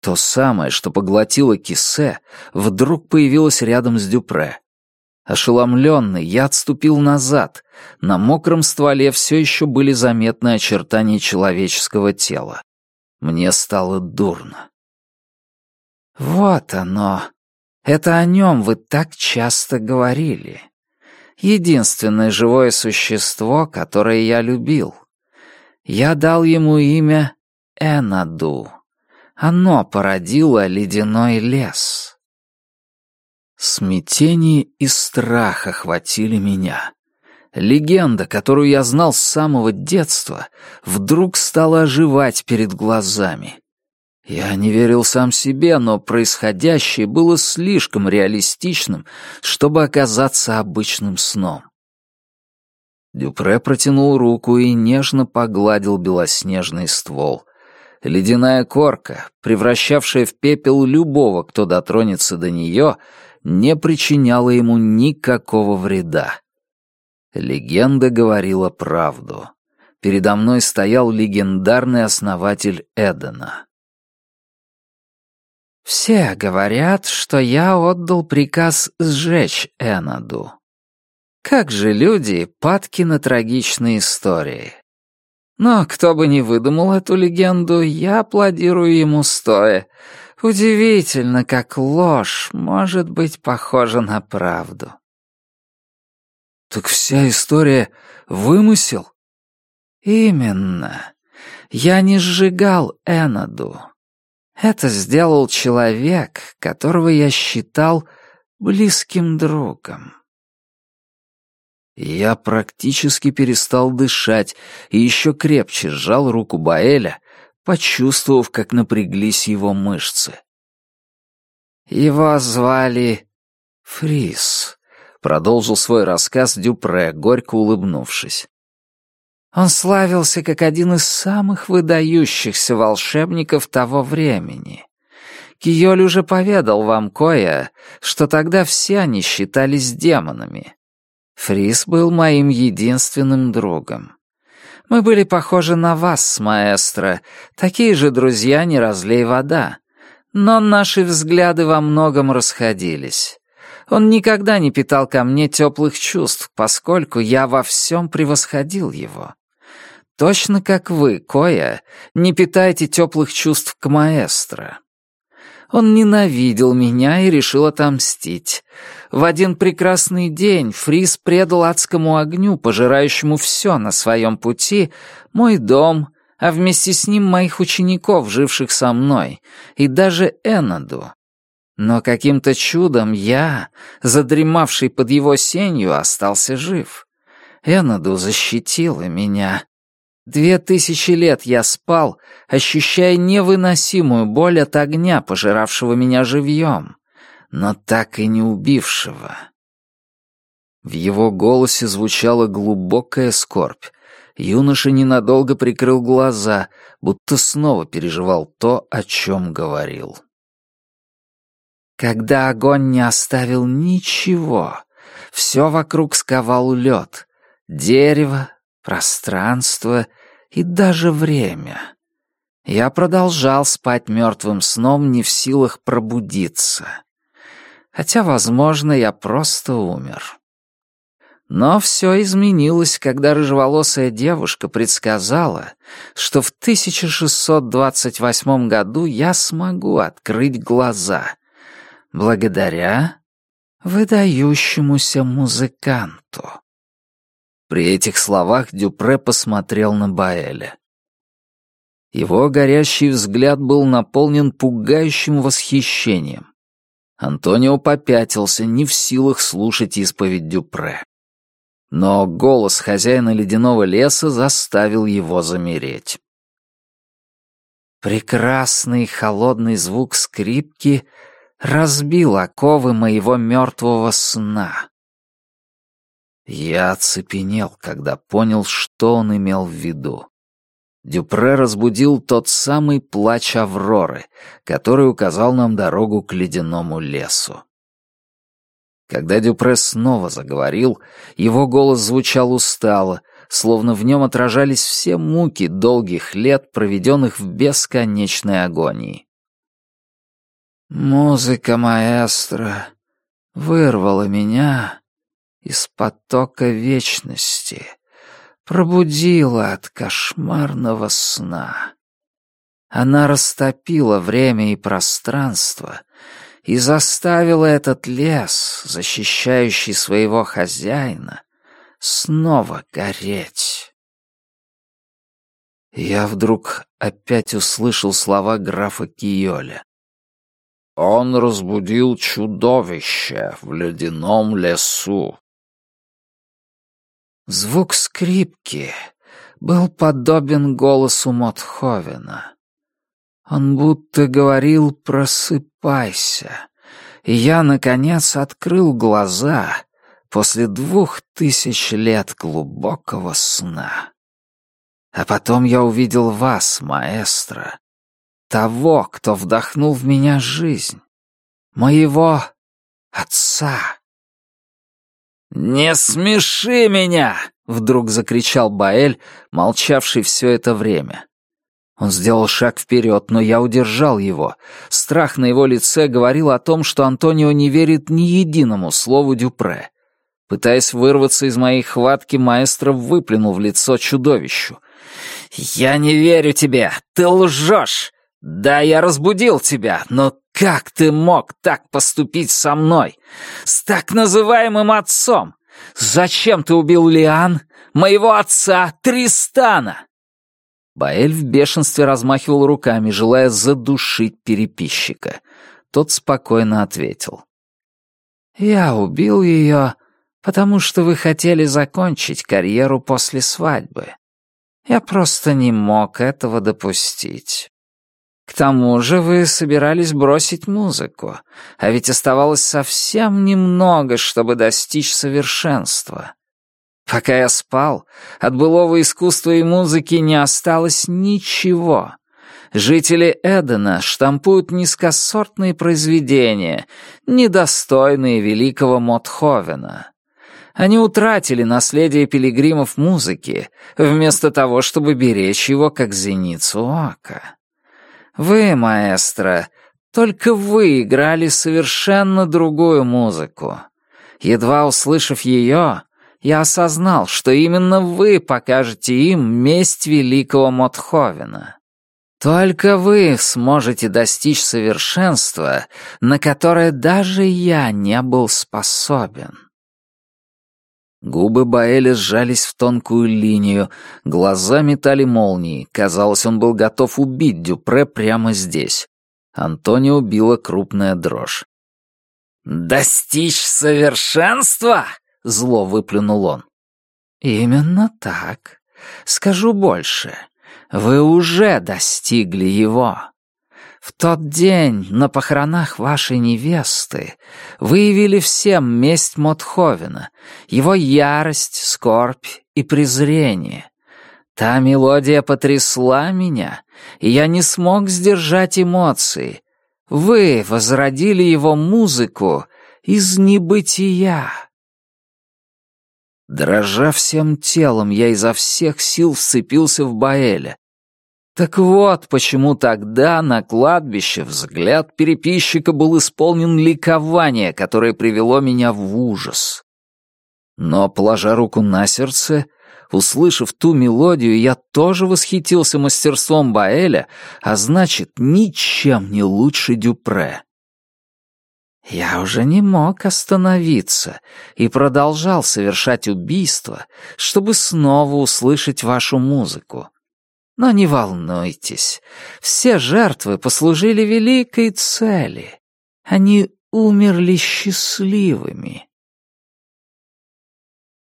S2: то самое, что поглотило кисе, вдруг появилось рядом с Дюпре. Ошеломленный, я отступил назад. На мокром стволе все еще были заметны очертания человеческого тела. Мне стало дурно.
S1: Вот оно. Это о нем вы так часто говорили. Единственное живое существо, которое я любил. Я дал ему имя Энаду. Оно породило ледяной лес. Смятение и страх охватили меня. Легенда, которую я знал с самого детства, вдруг стала оживать перед глазами. Я не верил сам себе, но происходящее было слишком реалистичным, чтобы оказаться обычным сном. Дюпре протянул руку и нежно погладил белоснежный ствол. Ледяная корка, превращавшая в пепел любого, кто дотронется до нее, не причиняла ему никакого вреда. Легенда говорила правду. Передо мной стоял легендарный основатель Эдена. «Все говорят, что я отдал приказ сжечь Энаду. Как же люди падки на трагичные истории. Но кто бы ни выдумал эту легенду, я аплодирую ему стоя. Удивительно, как ложь может быть похожа на правду.
S2: Так вся история — вымысел?
S1: Именно. Я не сжигал Энаду. Это сделал человек, которого я считал близким другом.
S2: Я практически перестал дышать и еще крепче сжал руку Баэля, почувствовав, как напряглись его мышцы.
S1: «Его звали Фрис», — продолжил свой рассказ Дюпре, горько улыбнувшись. Он славился как один из самых выдающихся волшебников того времени. Киоль уже поведал вам кое, что тогда все они считались демонами. Фрис был моим единственным другом. Мы были похожи на вас маэстро, такие же друзья не разлей вода. Но наши взгляды во многом расходились. Он никогда не питал ко мне теплых чувств, поскольку я во всем превосходил его. Точно как вы, Коя, не питаете теплых чувств к маэстро. Он ненавидел меня и решил отомстить. В один прекрасный день Фрис предал адскому огню, пожирающему все на своем пути, мой дом, а вместе с ним моих учеников, живших со мной, и даже Энаду. Но каким-то чудом я, задремавший под его сенью, остался жив. Энаду защитила меня, Две тысячи лет я спал, ощущая невыносимую боль от огня, пожиравшего меня живьем, но так и не убившего. В его голосе звучала глубокая скорбь. Юноша ненадолго прикрыл глаза, будто снова переживал то, о чем говорил. Когда огонь не оставил ничего, все вокруг сковал лед. Дерево, пространство и даже время. Я продолжал спать мертвым сном, не в силах пробудиться. Хотя, возможно, я просто умер. Но все изменилось, когда рыжеволосая девушка предсказала, что в 1628 году я смогу открыть глаза, благодаря выдающемуся музыканту. При этих словах Дюпре посмотрел на Баэля. Его горящий взгляд был наполнен пугающим восхищением. Антонио попятился, не в силах слушать исповедь Дюпре. Но голос хозяина ледяного леса заставил его замереть. Прекрасный холодный звук скрипки разбил оковы моего мертвого сна. Я оцепенел, когда понял, что он имел в виду. Дюпре разбудил тот самый плач Авроры, который указал нам дорогу к ледяному лесу. Когда Дюпре снова заговорил, его голос звучал устало, словно в нем отражались все муки долгих лет, проведенных в бесконечной агонии. «Музыка маэстро вырвала меня из потока вечности, пробудила от кошмарного сна.
S2: Она растопила время и пространство и заставила этот лес, защищающий своего хозяина, снова гореть. Я вдруг опять услышал слова графа Киоля. Он разбудил чудовище в ледяном лесу. Звук скрипки был подобен голосу Мотховена. Он будто говорил «просыпайся», и я, наконец, открыл глаза после двух тысяч лет глубокого сна. А потом я увидел вас, маэстро, того, кто вдохнул в меня жизнь, моего отца. «Не смеши меня!» — вдруг закричал Баэль, молчавший все это время. Он сделал шаг вперед, но я удержал его. Страх на его лице говорил о том, что Антонио не верит ни единому слову Дюпре. Пытаясь вырваться из моей хватки, маэстро выплюнул в лицо чудовищу. «Я не верю тебе! Ты лжешь! Да, я разбудил тебя, но как ты мог так поступить со мной? С так называемым отцом? Зачем ты убил Лиан, моего отца Тристана?» Баэль в бешенстве размахивал руками, желая задушить переписчика. Тот спокойно ответил. «Я убил ее, потому что вы хотели закончить карьеру после свадьбы. Я просто не мог этого допустить. К тому же вы собирались бросить музыку, а ведь оставалось совсем немного, чтобы достичь совершенства. Пока я спал, от былого искусства и музыки не осталось ничего. Жители Эдена штампуют низкосортные произведения, недостойные великого Мотховена. Они утратили наследие пилигримов музыки, вместо того, чтобы беречь его как зеницу ока. Вы, маэстро, только вы играли совершенно другую музыку. Едва услышав ее, я осознал, что именно вы покажете им месть великого Мотховена. Только вы сможете достичь совершенства, на которое даже я не был способен. Губы Баэля сжались в тонкую линию, глаза метали молнии. Казалось, он был готов убить Дюпре прямо здесь. Антонио убила крупная дрожь. «Достичь совершенства?» — зло выплюнул он. «Именно так. Скажу больше. Вы уже достигли его. В тот день на похоронах вашей невесты вы явили всем месть Мотховена, его ярость, скорбь и презрение. Та мелодия потрясла меня, и я не смог сдержать эмоции. Вы возродили его музыку из небытия. Дрожа всем телом, я изо всех сил вцепился в Баэля, так вот, почему тогда на кладбище взгляд переписчика был исполнен ликования, которое привело меня в ужас. Но, положа руку на сердце, услышав ту мелодию, я тоже восхитился мастерством Баэля, а значит, ничем не лучше Дюпре. Я уже не мог остановиться и продолжал совершать убийство, чтобы снова услышать вашу музыку. Но не волнуйтесь, все жертвы послужили великой цели. Они умерли счастливыми.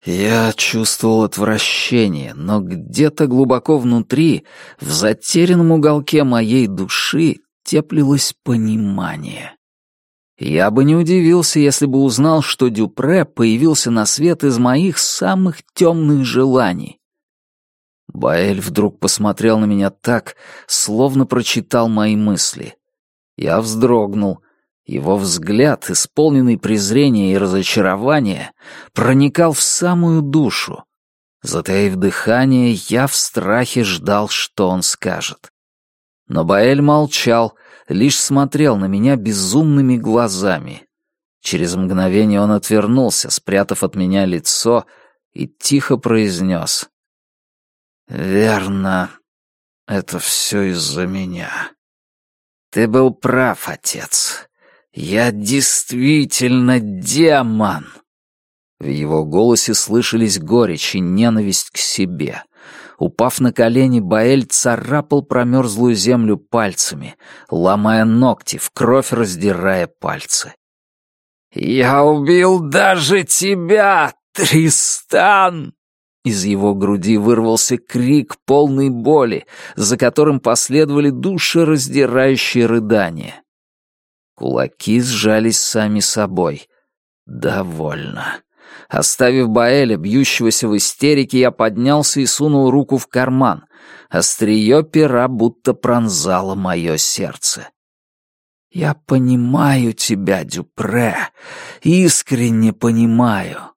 S2: Я чувствовал отвращение, но где-то глубоко внутри, в затерянном уголке моей души, теплилось понимание. Я бы не удивился, если бы узнал, что Дюпре появился на свет из моих самых темных желаний, Баэль вдруг посмотрел на меня так, словно прочитал мои мысли. Я вздрогнул. Его взгляд, исполненный презрения и разочарования, проникал в самую душу. Затаив дыхание, я в страхе ждал, что он скажет. Но Баэль молчал, лишь смотрел на меня безумными глазами. Через мгновение он отвернулся, спрятав от меня лицо, и тихо произнес. «Верно. это все из-за меня. Ты был прав, отец. Я действительно демон. В его голосе слышались горечь и ненависть к себе. Упав на колени, Баэль царапал промерзлую землю пальцами, ломая ногти, в кровь раздирая пальцы. «Я убил даже тебя, Тристан!» Из его груди вырвался крик полной боли, за которым последовали душераздирающие рыдания. Кулаки сжались сами собой. «Довольно». Оставив Баэля, бьющегося в истерике, я поднялся и сунул руку в карман. Острие пера будто пронзало мое сердце. «Я понимаю тебя, Дюпре, искренне понимаю,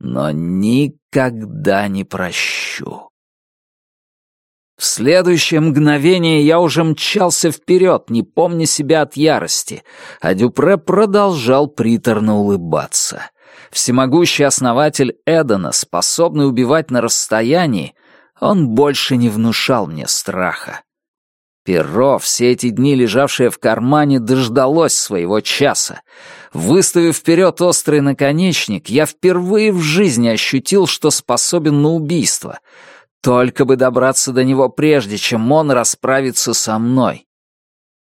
S2: но никогда не прощу». В следующее мгновение я уже мчался вперед, не помня себя от ярости, а Дюпре продолжал приторно улыбаться — всемогущий основатель Эдена, способный убивать на расстоянии, он больше не внушал мне страха. Перо, все эти дни лежавшее в кармане, дождалось своего часа. Выставив вперед острый наконечник, я впервые в жизни ощутил, что способен на убийство. Только бы добраться до него прежде, чем он расправится со мной.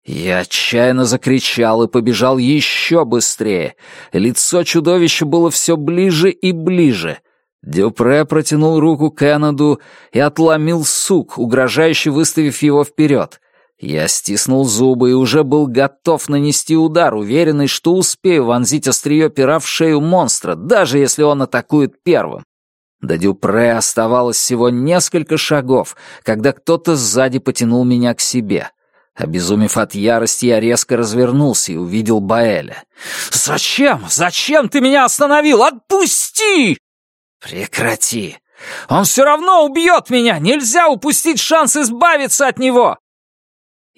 S2: Я отчаянно закричал и побежал еще быстрее. Лицо чудовища было все ближе и ближе. Дюпре протянул руку Кеннеду и отломил сук, угрожающе выставив его вперед. Я стиснул зубы и уже был готов нанести удар, уверенный, что успею вонзить острие пера в шею монстра, даже если он атакует первым. До Дюпре оставалось всего несколько шагов, когда кто-то сзади потянул меня к себе. Обезумев от ярости, я резко развернулся и увидел Баэля. «Зачем? Зачем ты меня остановил? Отпусти!» «Прекрати! Он все равно убьет меня! Нельзя упустить шанс избавиться от него!»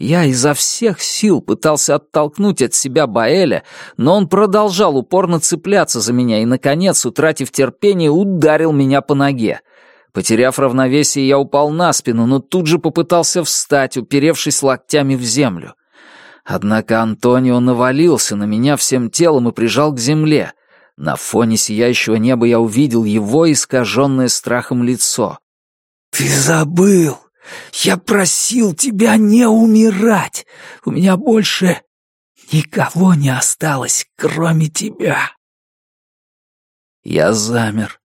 S2: Я изо всех сил пытался оттолкнуть от себя Баэля, но он продолжал упорно цепляться за меня и, наконец, утратив терпение, ударил меня по ноге. Потеряв равновесие, я упал на спину, но тут же попытался встать, уперевшись локтями в землю. Однако Антонио навалился на меня всем телом и прижал к земле. На фоне сияющего неба я увидел его искаженное страхом лицо. «Ты забыл! Я просил тебя не умирать! У меня больше никого не осталось, кроме тебя!» Я замер,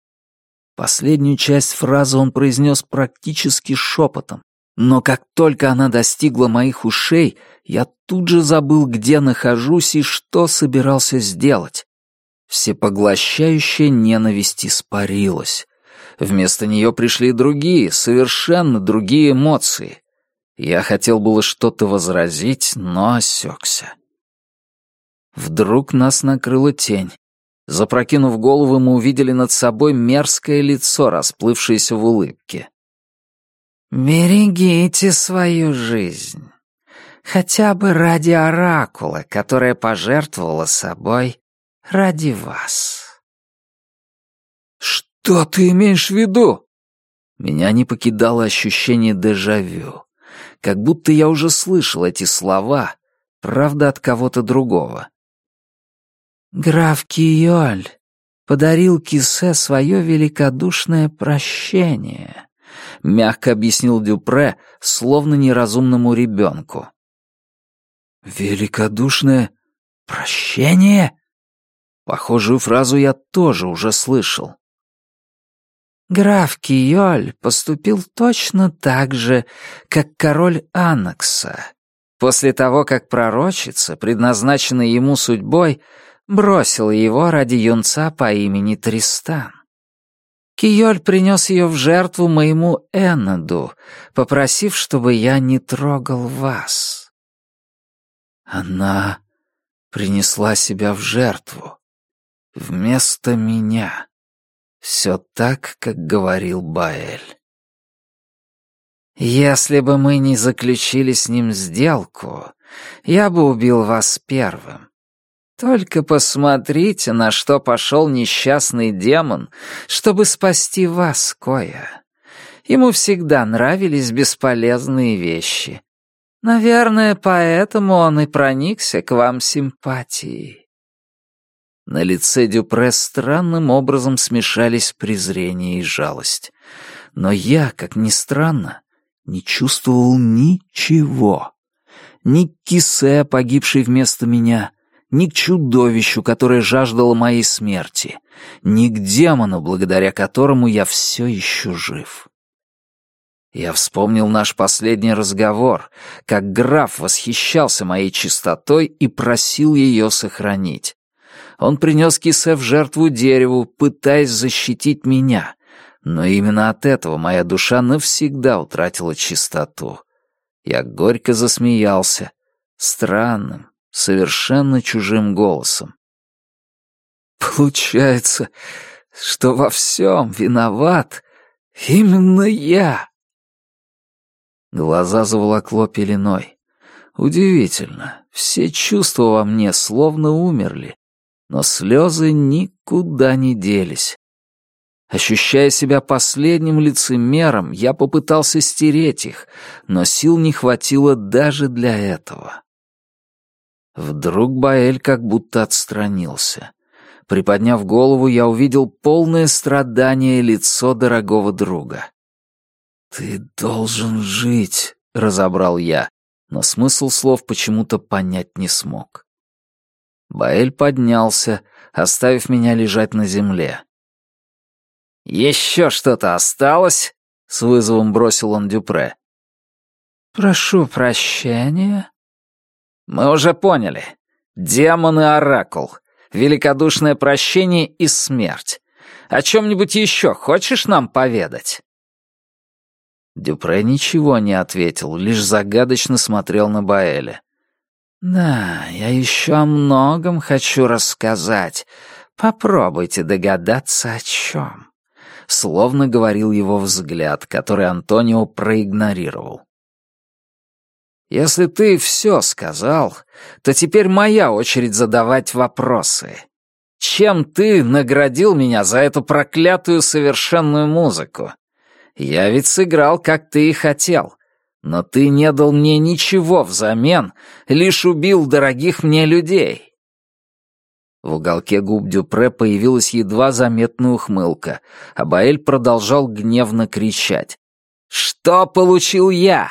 S2: Последнюю часть фразы он произнес практически шепотом, но как только она достигла моих ушей, я тут же забыл, где нахожусь и что собирался сделать. Всепоглощающая ненависть испарилась. Вместо нее пришли другие, совершенно другие эмоции. Я хотел было что-то возразить, но осекся. Вдруг нас накрыла тень. Запрокинув голову, мы увидели над собой мерзкое лицо, расплывшееся в улыбке. «Берегите свою жизнь. Хотя бы ради оракула, которая пожертвовала собой ради вас». «Что ты имеешь в виду?» Меня не покидало ощущение дежавю. Как будто я уже слышал эти слова, правда, от кого-то другого. Граф Киоль подарил Кисе свое великодушное прощение, мягко объяснил Дюпре, словно неразумному ребенку. Великодушное прощение? Похожую фразу я тоже уже слышал. Граф Киоль поступил точно так же, как король Анакса. После того, как пророчица, предназначенная ему судьбой, бросил его ради юнца по имени Тристан. Киоль принес ее в жертву моему Эннеду, попросив, чтобы я не трогал вас. Она принесла себя в жертву вместо меня. Все так, как говорил Баэль. Если бы мы не заключили с ним сделку, я бы убил вас первым. Только посмотрите, на что пошел несчастный демон, чтобы спасти вас, Коя.
S3: Ему всегда нравились бесполезные вещи. Наверное, поэтому он и проникся к вам симпатией».
S1: На лице Дюпре странным образом смешались презрение и жалость. Но я, как ни странно, не чувствовал ничего. Ни к кисе, погибшей вместо меня, ни к чудовищу, которое жаждало моей смерти, ни к демону, благодаря которому я все еще жив. Я вспомнил наш последний разговор, как граф восхищался моей чистотой и просил ее сохранить. Он принес кисе в жертву дереву, пытаясь защитить меня, но именно от этого моя душа навсегда утратила чистоту. Я горько засмеялся, странным, совершенно чужим голосом. «Получается, что во всем виноват именно я!» Глаза заволокло пеленой. Удивительно, все чувства во мне словно умерли, но слезы никуда не делись. Ощущая себя последним лицемером, я попытался стереть их, но сил не хватило даже для этого. Вдруг Баэль как будто отстранился. Приподняв голову, я увидел полное страдание лицо дорогого друга. «Ты должен жить», — разобрал я, но смысл слов почему-то понять не смог. Баэль поднялся, оставив меня лежать на земле. «Еще что-то осталось?» — с вызовом бросил он Дюпре.
S3: «Прошу прощения».
S1: «Мы уже поняли. Демон и оракул. Великодушное прощение и смерть. О чем-нибудь еще хочешь нам поведать?» Дюпре ничего не ответил, лишь загадочно смотрел на Баэля.
S3: «Да, я еще о многом хочу рассказать. Попробуйте догадаться, о чем».
S1: Словно говорил его взгляд, который Антонио проигнорировал. «Если ты все сказал, то теперь моя очередь задавать вопросы. Чем ты наградил меня за эту проклятую совершенную музыку? Я ведь сыграл, как ты и хотел. Но ты не дал мне ничего взамен, лишь убил дорогих мне людей. В уголке губ Дюпре появилась едва заметная ухмылка, а Баэль продолжал гневно кричать. «Что получил я?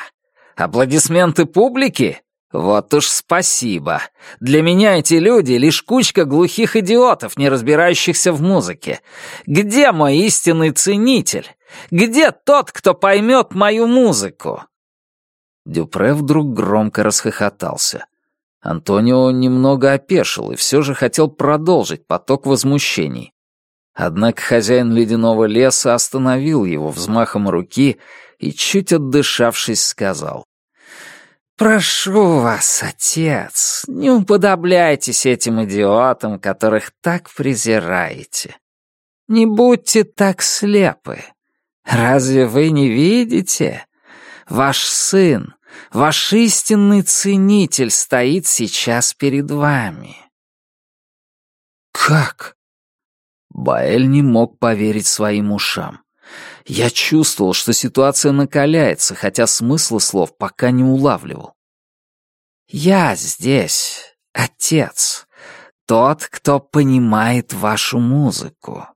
S1: Аплодисменты публики? Вот уж спасибо. Для меня эти люди — лишь кучка глухих идиотов, не разбирающихся в музыке. Где мой истинный ценитель? Где тот, кто поймет мою музыку?» Дюпре вдруг громко расхохотался. Антонио немного опешил и все же хотел продолжить поток возмущений. Однако хозяин ледяного леса остановил его взмахом руки и, чуть отдышавшись, сказал. «Прошу вас, отец, не уподобляйтесь этим идиотам, которых так презираете. Не будьте так слепы. Разве вы не видите? Ваш сын, ваш истинный ценитель стоит сейчас перед вами». «Как?» Баэль не мог поверить своим ушам. Я чувствовал, что ситуация накаляется, хотя смысла слов пока не улавливал.
S3: «Я здесь, отец, тот, кто понимает вашу музыку.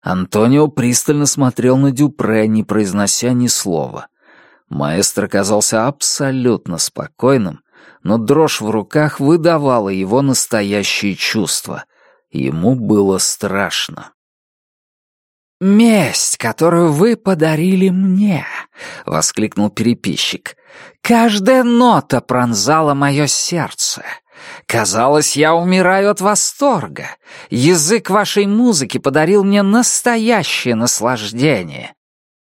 S1: Антонио пристально смотрел на Дюпре, не произнося ни слова. Маэстро казался абсолютно спокойным, но дрожь в руках выдавала его настоящие чувства. Ему было страшно.
S3: «Месть, которую вы подарили мне!» — воскликнул переписчик. «Каждая нота пронзала мое сердце. Казалось, я умираю от восторга. Язык вашей музыки подарил мне настоящее наслаждение.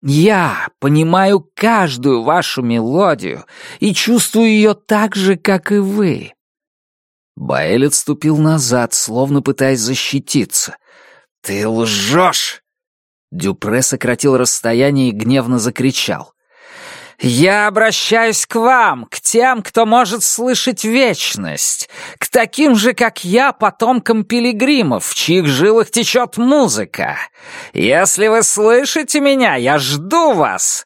S3: Я понимаю каждую вашу мелодию и чувствую ее так же, как и вы».
S1: Баэль отступил назад, словно пытаясь защититься. «Ты лжешь!» Дюпре сократил расстояние и гневно закричал.
S3: Я обращаюсь к вам, к тем, кто может слышать вечность, к таким же, как я, потомкам пилигримов, в чьих жилах течет музыка. Если вы слышите меня, я жду вас.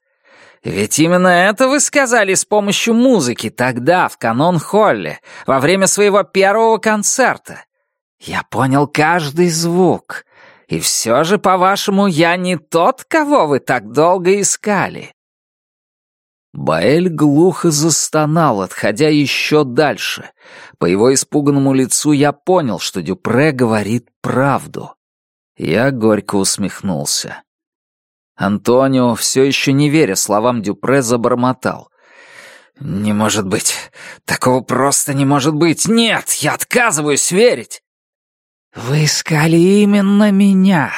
S3: Ведь именно это вы сказали с помощью музыки тогда, в канон-холле, во время своего первого концерта. Я понял каждый звук. И все же, по-вашему, я не тот, кого вы так долго искали.
S1: Баэль глухо застонал, отходя еще дальше. По его испуганному лицу я понял, что Дюпре говорит правду. Я горько усмехнулся. Антонио, все еще не веря словам Дюпре, забормотал. «Не может быть! Такого просто не может быть! Нет, я отказываюсь верить!»
S3: «Вы искали именно меня.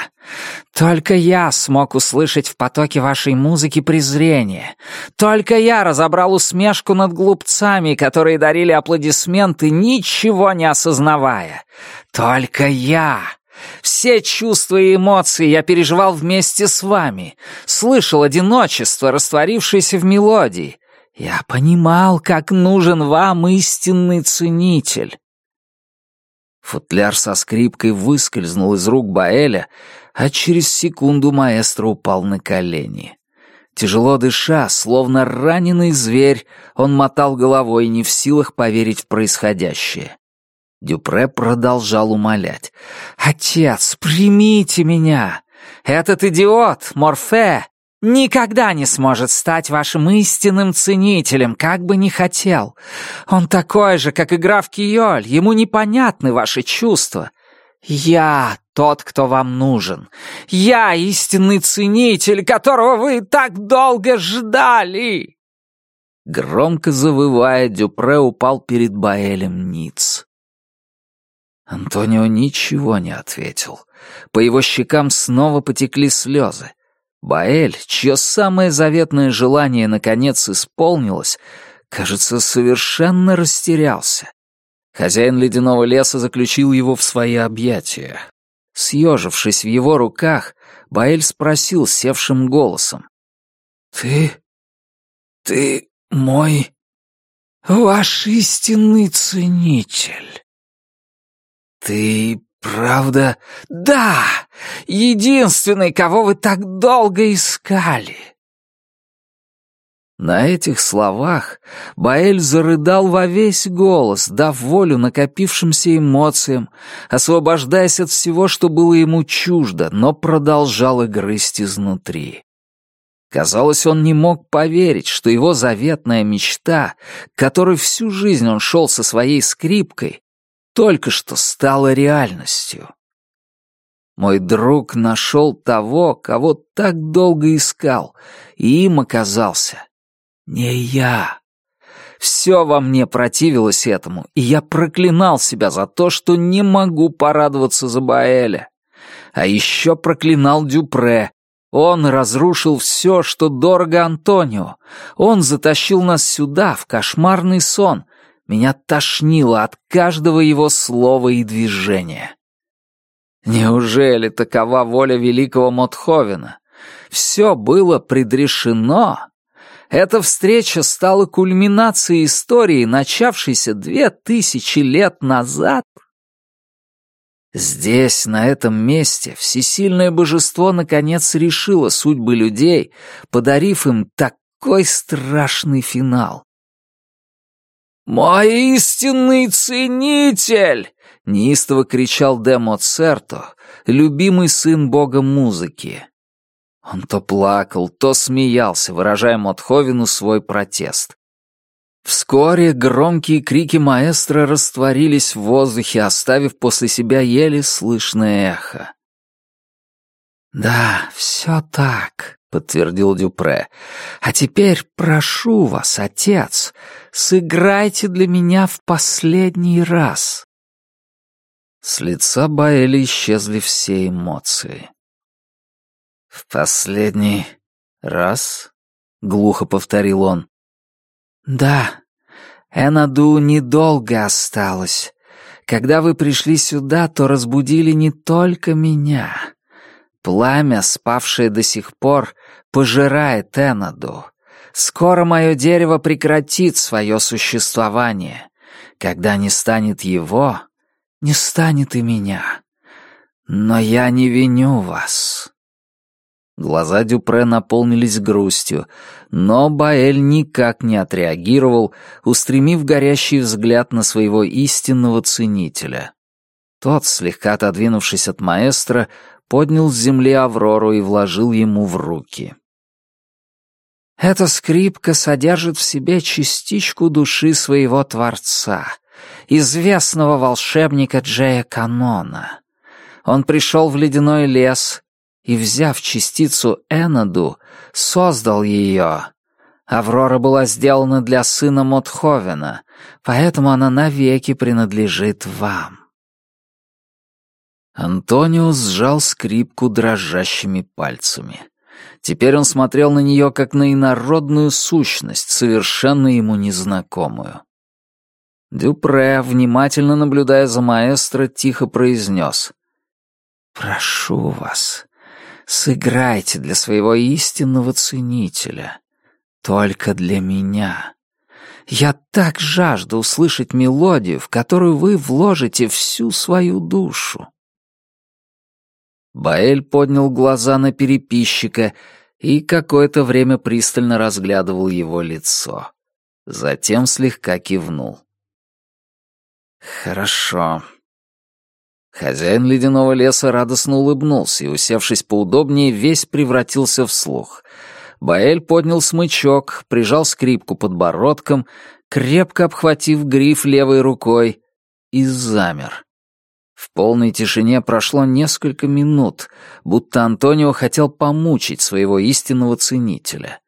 S3: Только я смог услышать в потоке вашей музыки презрение. Только я разобрал усмешку над глупцами, которые дарили аплодисменты, ничего не осознавая. Только я. Все чувства и эмоции я переживал вместе с вами. Слышал одиночество, растворившееся в мелодии. Я понимал, как нужен вам истинный ценитель.
S1: Футляр со скрипкой выскользнул из рук Баэля, а через секунду маэстро упал на колени. Тяжело дыша, словно раненый зверь, он мотал головой, не в силах поверить в происходящее. Дюпре продолжал умолять.
S3: «Отец, примите меня! Этот идиот, Морфе, никогда не сможет стать вашим истинным ценителем, как бы ни хотел. Он такой же, как игра в Киоль, ему непонятны ваши чувства. Я тот, кто вам нужен. Я истинный ценитель, которого вы так долго ждали!»
S1: Громко завывая, Дюпре упал перед Баэлем Ниц. Антонио ничего не ответил. По его щекам снова потекли слезы. Баэль, чье самое заветное желание наконец исполнилось, кажется, совершенно растерялся. Хозяин ледяного леса заключил его в свои объятия. Съежившись в его руках, Баэль спросил севшим голосом.
S2: «Ты... ты мой... ваш истинный ценитель?» «Ты правда...»
S3: «Да! Единственный, кого вы так долго искали!»
S1: На этих словах Баэль зарыдал во весь голос, дав волю накопившимся эмоциям, освобождаясь от всего, что было ему чуждо, но продолжал грызть изнутри. Казалось, он не мог поверить, что его заветная мечта, к которой всю жизнь он шел со своей скрипкой, только что стала реальностью. Мой друг нашел того, кого так долго искал, и им оказался не я. Все во мне противилось этому, и я проклинал себя за то, что не могу порадоваться за Баэля. А еще проклинал Дюпре. Он разрушил все, что дорого Антонио. Он затащил нас сюда, в кошмарный сон. Меня тошнило от каждого его слова и движения. Неужели такова воля великого Мотховена? Все было предрешено, эта встреча стала кульминацией истории, начавшейся две тысячи лет назад. Здесь, на этом месте, всесильное божество наконец решило судьбы людей, подарив им такой страшный финал. «Мой истинный ценитель!» — неистово кричал Де Моцерто, любимый сын бога музыки. Он то плакал, то смеялся, выражая Мотховину свой протест. Вскоре громкие крики маэстро растворились в воздухе, оставив после себя еле слышное эхо.
S3: «Да, все так», — подтвердил Дюпре. «А теперь прошу вас, отец, сыграйте для меня в последний раз».
S1: С лица Баэля исчезли все эмоции. «В последний раз?» — глухо повторил он.
S3: «Да, Энаду недолго осталось. Когда вы пришли сюда, то разбудили не только меня. Пламя, спавшее до сих пор, пожирает Энаду. Скоро мое дерево прекратит свое существование. Когда не станет его, не станет и меня. Но я не виню вас».
S1: Глаза Дюпре наполнились грустью, но Баэль никак не отреагировал, устремив горящий взгляд на своего истинного ценителя. Тот, слегка отодвинувшись от маэстро, поднял с земли Аврору и вложил ему в руки.
S3: «Эта скрипка содержит в себе частичку души своего Творца, известного волшебника Джея Канона. Он пришел в ледяной лес и, взяв частицу Энаду, создал ее. Аврора была сделана для сына Мотховена, поэтому она навеки принадлежит вам».
S1: Антонио сжал скрипку дрожащими пальцами. Теперь он смотрел на нее как на инородную сущность, совершенно ему незнакомую. Дюпре, внимательно наблюдая за маэстро, тихо произнес.
S3: «Прошу вас, сыграйте для своего истинного ценителя. Только для меня. Я так жажду услышать мелодию, в которую вы вложите всю свою душу».
S1: Баэль поднял глаза на переписчика и какое-то время пристально разглядывал его лицо. Затем слегка кивнул. «Хорошо». Хозяин ледяного леса радостно улыбнулся и, усевшись поудобнее, весь превратился в слух. Баэль поднял смычок, прижал скрипку подбородком, крепко обхватив гриф левой рукой, и замер. В полной тишине прошло несколько минут, будто Антонио хотел помучить своего истинного ценителя.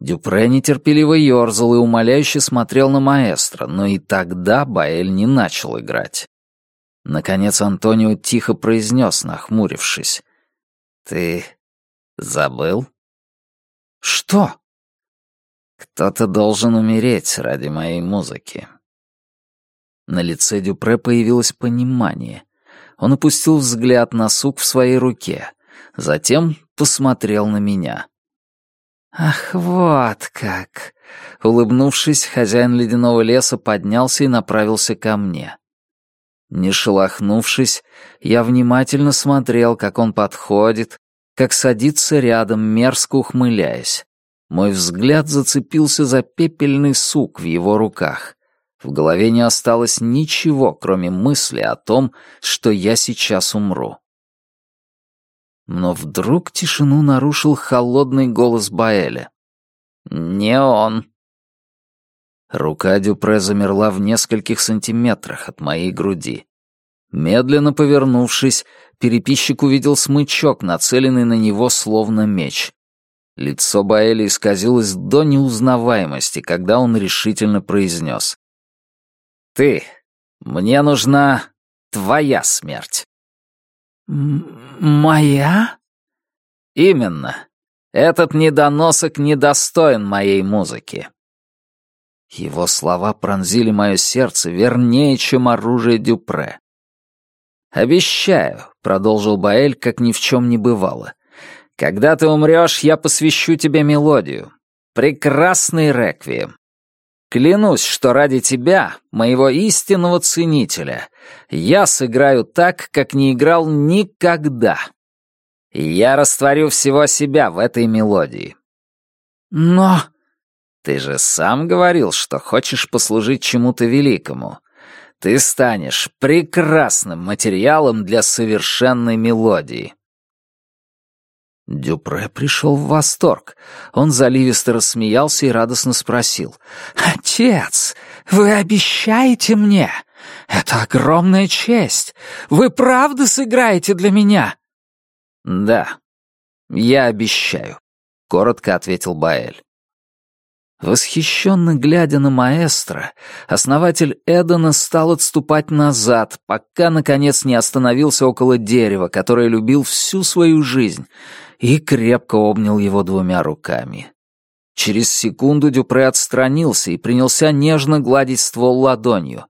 S1: Дюпре нетерпеливо ёрзал и умоляюще смотрел на маэстро, но и тогда Баэль не начал играть. Наконец Антонио тихо произнес, нахмурившись. «Ты забыл?»
S3: «Что?»
S1: «Кто-то должен умереть ради моей музыки». На лице Дюпре появилось понимание. Он опустил взгляд на сук в своей руке, затем посмотрел на меня.
S3: «Ах, вот как!»
S1: Улыбнувшись, хозяин ледяного леса поднялся и направился ко мне. Не шелохнувшись, я внимательно смотрел, как он подходит, как садится рядом, мерзко ухмыляясь. Мой взгляд зацепился за пепельный сук в его руках. В голове не осталось ничего, кроме мысли о том, что я сейчас умру. Но вдруг тишину нарушил холодный голос Баэля. «Не он». Рука Дюпре замерла в нескольких сантиметрах от моей груди. Медленно повернувшись, переписчик увидел смычок, нацеленный на него словно меч. Лицо Баэля исказилось до неузнаваемости, когда он решительно произнес. Ты. Мне нужна твоя смерть.
S3: «Моя?»
S1: «Именно. Этот недоносок недостоин моей музыки». Его слова пронзили мое сердце вернее, чем оружие Дюпре. «Обещаю», — продолжил Баэль, как ни в чем не бывало, «когда ты умрешь, я посвящу тебе мелодию. Прекрасный реквием. Клянусь, что ради тебя, моего истинного ценителя, я сыграю так, как не играл никогда. Я растворю всего себя в этой мелодии.
S3: Но...
S1: Ты же сам говорил, что хочешь послужить чему-то великому. Ты станешь прекрасным материалом для совершенной мелодии. Дюпре пришел в восторг. Он заливисто рассмеялся и радостно спросил.
S3: «Отец, вы обещаете мне? Это огромная честь. Вы правда сыграете для меня?»
S1: «Да, я обещаю», — коротко ответил Баэль. Восхищенно глядя на маэстро, основатель Эдена стал отступать назад, пока, наконец, не остановился около дерева, которое любил всю свою жизнь, и крепко обнял его двумя руками. Через секунду Дюпре отстранился и принялся нежно гладить ствол ладонью.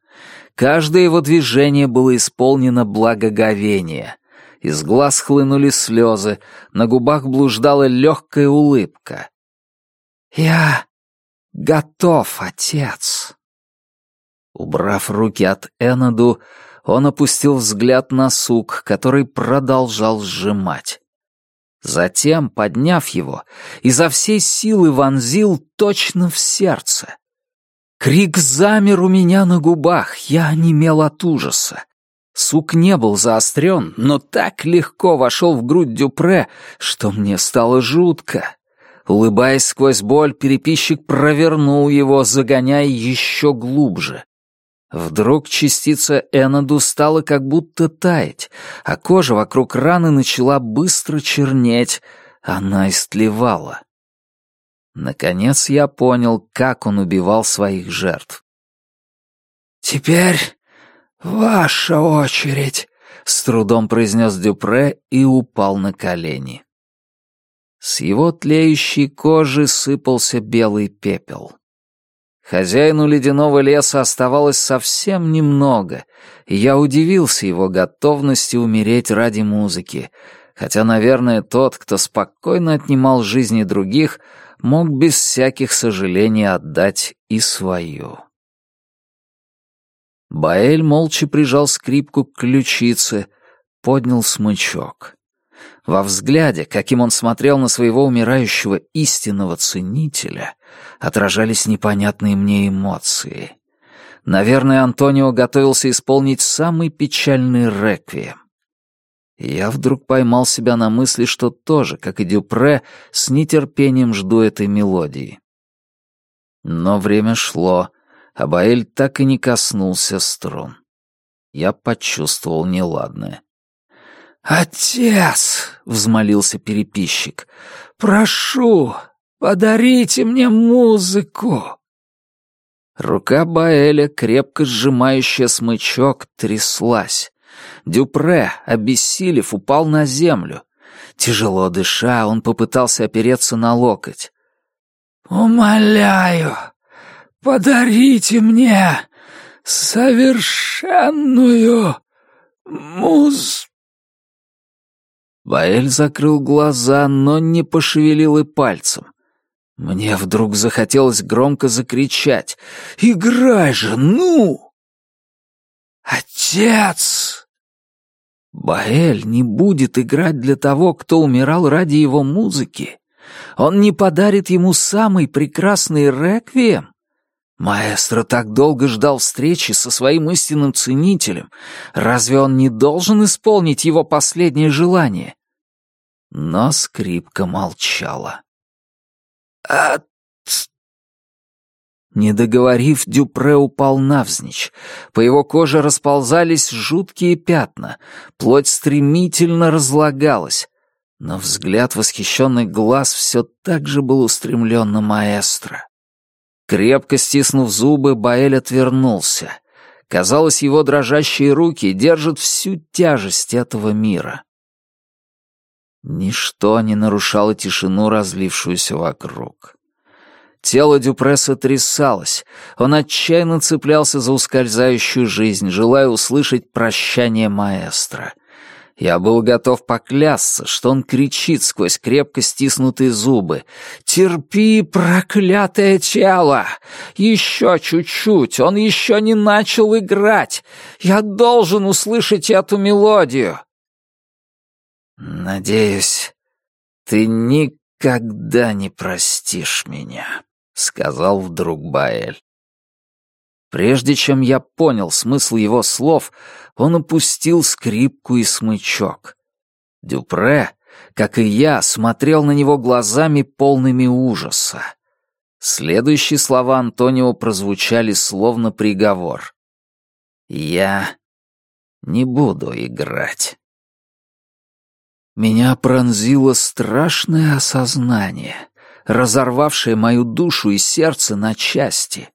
S1: Каждое его движение было исполнено благоговения. Из глаз хлынули слезы, на губах блуждала легкая улыбка.
S3: «Я готов, отец».
S1: Убрав руки от Энаду, он опустил взгляд на сук, который продолжал сжимать. Затем, подняв его, изо всей силы вонзил точно в сердце. Крик замер у меня на губах, я онемел от ужаса. Сук не был заострен, но так легко вошел в грудь Дюпре, что мне стало жутко. Улыбаясь сквозь боль, переписчик провернул его, загоняя еще глубже. Вдруг частица Энаду стала как будто таять, а кожа вокруг раны начала быстро чернеть, она истлевала. Наконец я понял, как он убивал своих жертв.
S3: «Теперь ваша очередь», — с трудом произнес Дюпре и упал на колени.
S1: С его тлеющей кожи сыпался белый пепел. Хозяину ледяного леса оставалось совсем немного, и я удивился его готовности умереть ради музыки, хотя, наверное, тот, кто спокойно отнимал жизни других, мог без всяких сожалений отдать и свою. Баэль молча прижал скрипку к ключице, поднял смычок. Во взгляде, каким он смотрел на своего умирающего истинного ценителя, отражались непонятные мне эмоции. Наверное, Антонио готовился исполнить самый печальный реквием. Я вдруг поймал себя на мысли, что тоже, как и Дюпре, с нетерпением жду этой мелодии. Но время шло, а Баэль так и не коснулся струн. Я почувствовал неладное.
S3: «Отец!» — взмолился переписчик. «Прошу, подарите мне музыку!»
S1: Рука Баэля, крепко сжимающая смычок, тряслась. Дюпре, обессилев, упал на землю. Тяжело дыша, он попытался опереться на локоть.
S3: «Умоляю, подарите мне совершенную муз...»
S1: Баэль закрыл глаза, но не пошевелил и пальцем. Мне вдруг захотелось громко закричать. «Играй же, ну!»
S3: «Отец!»
S1: Баэль не будет играть для того, кто умирал ради его музыки. Он не подарит ему самый прекрасный реквием. Маэстро так долго ждал встречи со своим истинным ценителем. Разве он не должен исполнить его последнее желание? Но скрипка молчала.
S3: «От...»
S1: Не договорив, Дюпре упал навзничь. По его коже расползались жуткие пятна. Плоть стремительно разлагалась. Но взгляд восхищенный глаз все так же был устремлен на маэстро. Крепко стиснув зубы, Баэль отвернулся. Казалось, его дрожащие руки держат всю тяжесть этого мира. Ничто не нарушало тишину, разлившуюся вокруг. Тело Дюпреса трясалось. Он отчаянно цеплялся за ускользающую жизнь, желая услышать прощание маэстро — я был готов поклясться, что он кричит сквозь крепко стиснутые зубы. «Терпи, проклятое тело! Еще чуть-чуть, он еще не начал играть! Я должен услышать эту мелодию!» «Надеюсь, ты никогда не простишь меня», — сказал вдруг Баэль. Прежде чем я понял смысл его слов, он опустил скрипку и смычок. Дюпре, как и я, смотрел на него глазами полными ужаса. Следующие слова Антонио прозвучали словно приговор. «Я не буду играть». Меня пронзило страшное осознание, разорвавшее мою душу и сердце на части.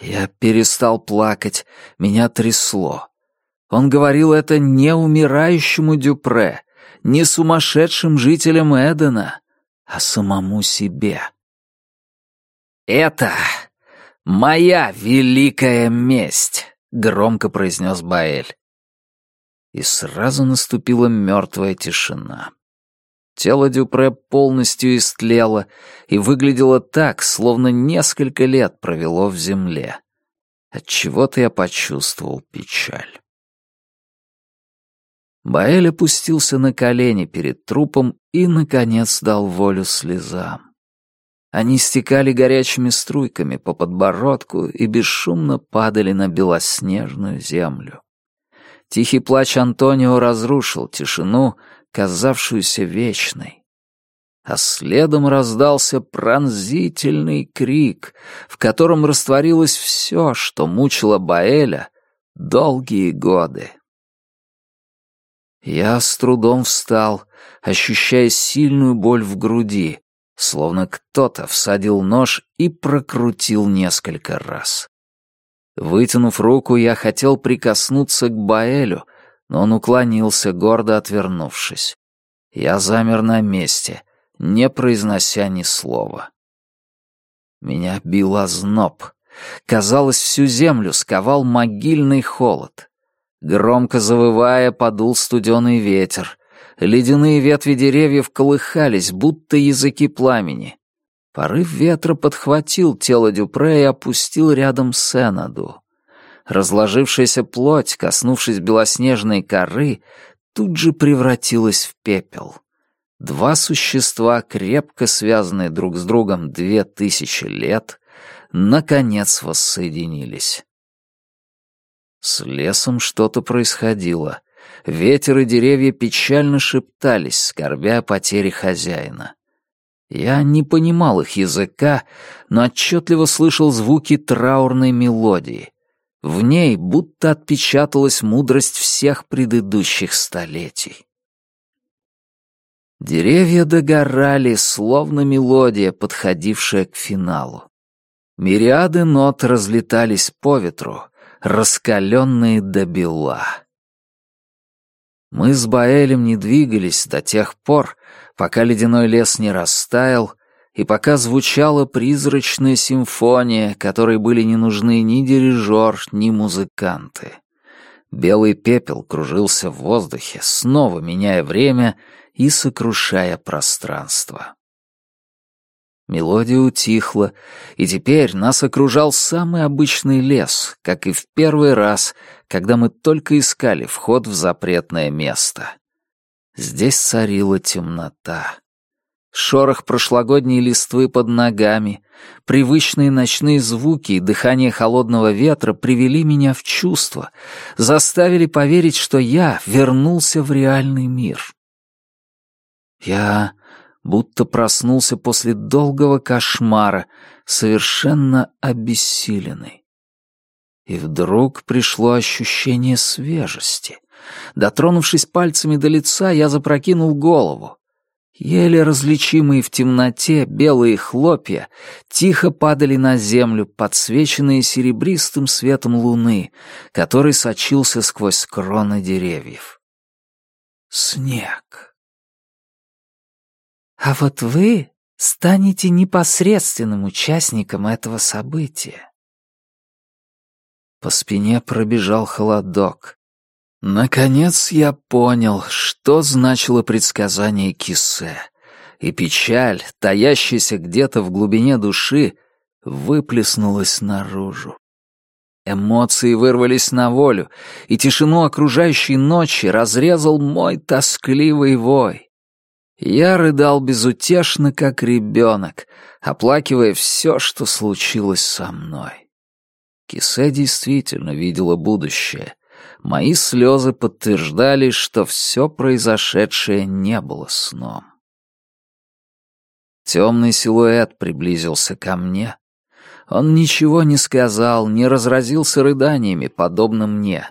S1: Я перестал плакать, меня трясло. Он говорил это не умирающему Дюпре, не сумасшедшим жителям Эдена, а самому себе. «Это моя великая месть», — громко произнес Баэль. И сразу наступила мертвая тишина. Тело Дюпре полностью истлело и выглядело так, словно несколько лет провело в земле. Отчего-то я почувствовал печаль. Баэль опустился на колени перед трупом и, наконец, дал волю слезам. Они стекали горячими струйками по подбородку и бесшумно падали на белоснежную землю. Тихий плач Антонио разрушил тишину, казавшуюся вечной. А следом раздался пронзительный крик, в котором растворилось все, что мучило Баэля долгие годы. Я с трудом встал, ощущая сильную боль в груди, словно кто-то всадил нож и прокрутил несколько раз. Вытянув руку, я хотел прикоснуться к Баэлю, но он уклонился, гордо отвернувшись. Я замер на месте, не произнося ни слова. Меня бил озноб. Казалось, всю землю сковал могильный холод. Громко завывая, подул студеный ветер. Ледяные ветви деревьев колыхались, будто языки пламени. Порыв ветра подхватил тело Дюпре и опустил рядом с Энаду. Разложившаяся плоть, коснувшись белоснежной коры, тут же превратилась в пепел. Два существа, крепко связанные друг с другом две тысячи лет, наконец воссоединились. С лесом что-то происходило. Ветер и деревья печально шептались, скорбя о потере хозяина. Я не понимал их языка, но отчетливо слышал звуки траурной мелодии. В ней будто отпечаталась мудрость всех предыдущих столетий. Деревья догорали, словно мелодия, подходившая к финалу. Мириады нот разлетались по ветру, раскаленные до бела. Мы с Баэлем не двигались до тех пор, пока ледяной лес не растаял, и пока звучала призрачная симфония, которой были не нужны ни дирижер, ни музыканты. Белый пепел кружился в воздухе, снова меняя время и сокрушая пространство. Мелодия утихла, и теперь нас окружал самый обычный лес, как и в первый раз, когда мы только искали вход в запретное место. Здесь царила темнота. Шорох прошлогодней листвы под ногами, привычные ночные звуки и дыхание холодного ветра привели меня в чувство, заставили поверить, что я вернулся в реальный мир. Я будто проснулся после долгого кошмара, совершенно обессиленный. И вдруг пришло ощущение свежести. Дотронувшись пальцами до лица, я запрокинул голову. Еле различимые в темноте белые хлопья тихо падали на землю, подсвеченные серебристым светом луны, который сочился сквозь кроны деревьев. Снег. А вот вы станете непосредственным участником этого события. По спине пробежал холодок. Наконец я понял, что значило предсказание Кисе, и печаль, таящаяся где-то в глубине души, выплеснулась наружу. Эмоции вырвались на волю, и тишину окружающей ночи разрезал мой тоскливый вой. Я рыдал безутешно, как ребенок, оплакивая все, что случилось со мной. Кисе действительно видела будущее. Мои слезы подтверждали, что все произошедшее не было сном. Темный силуэт приблизился ко мне. Он ничего не сказал, не разразился рыданиями, подобно мне.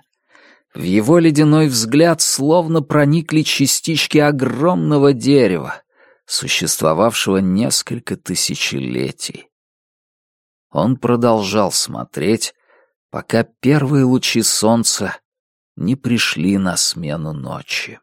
S1: В его ледяной взгляд словно проникли частички огромного дерева, существовавшего несколько тысячелетий. Он продолжал смотреть, пока первые лучи солнца не пришли на смену ночи.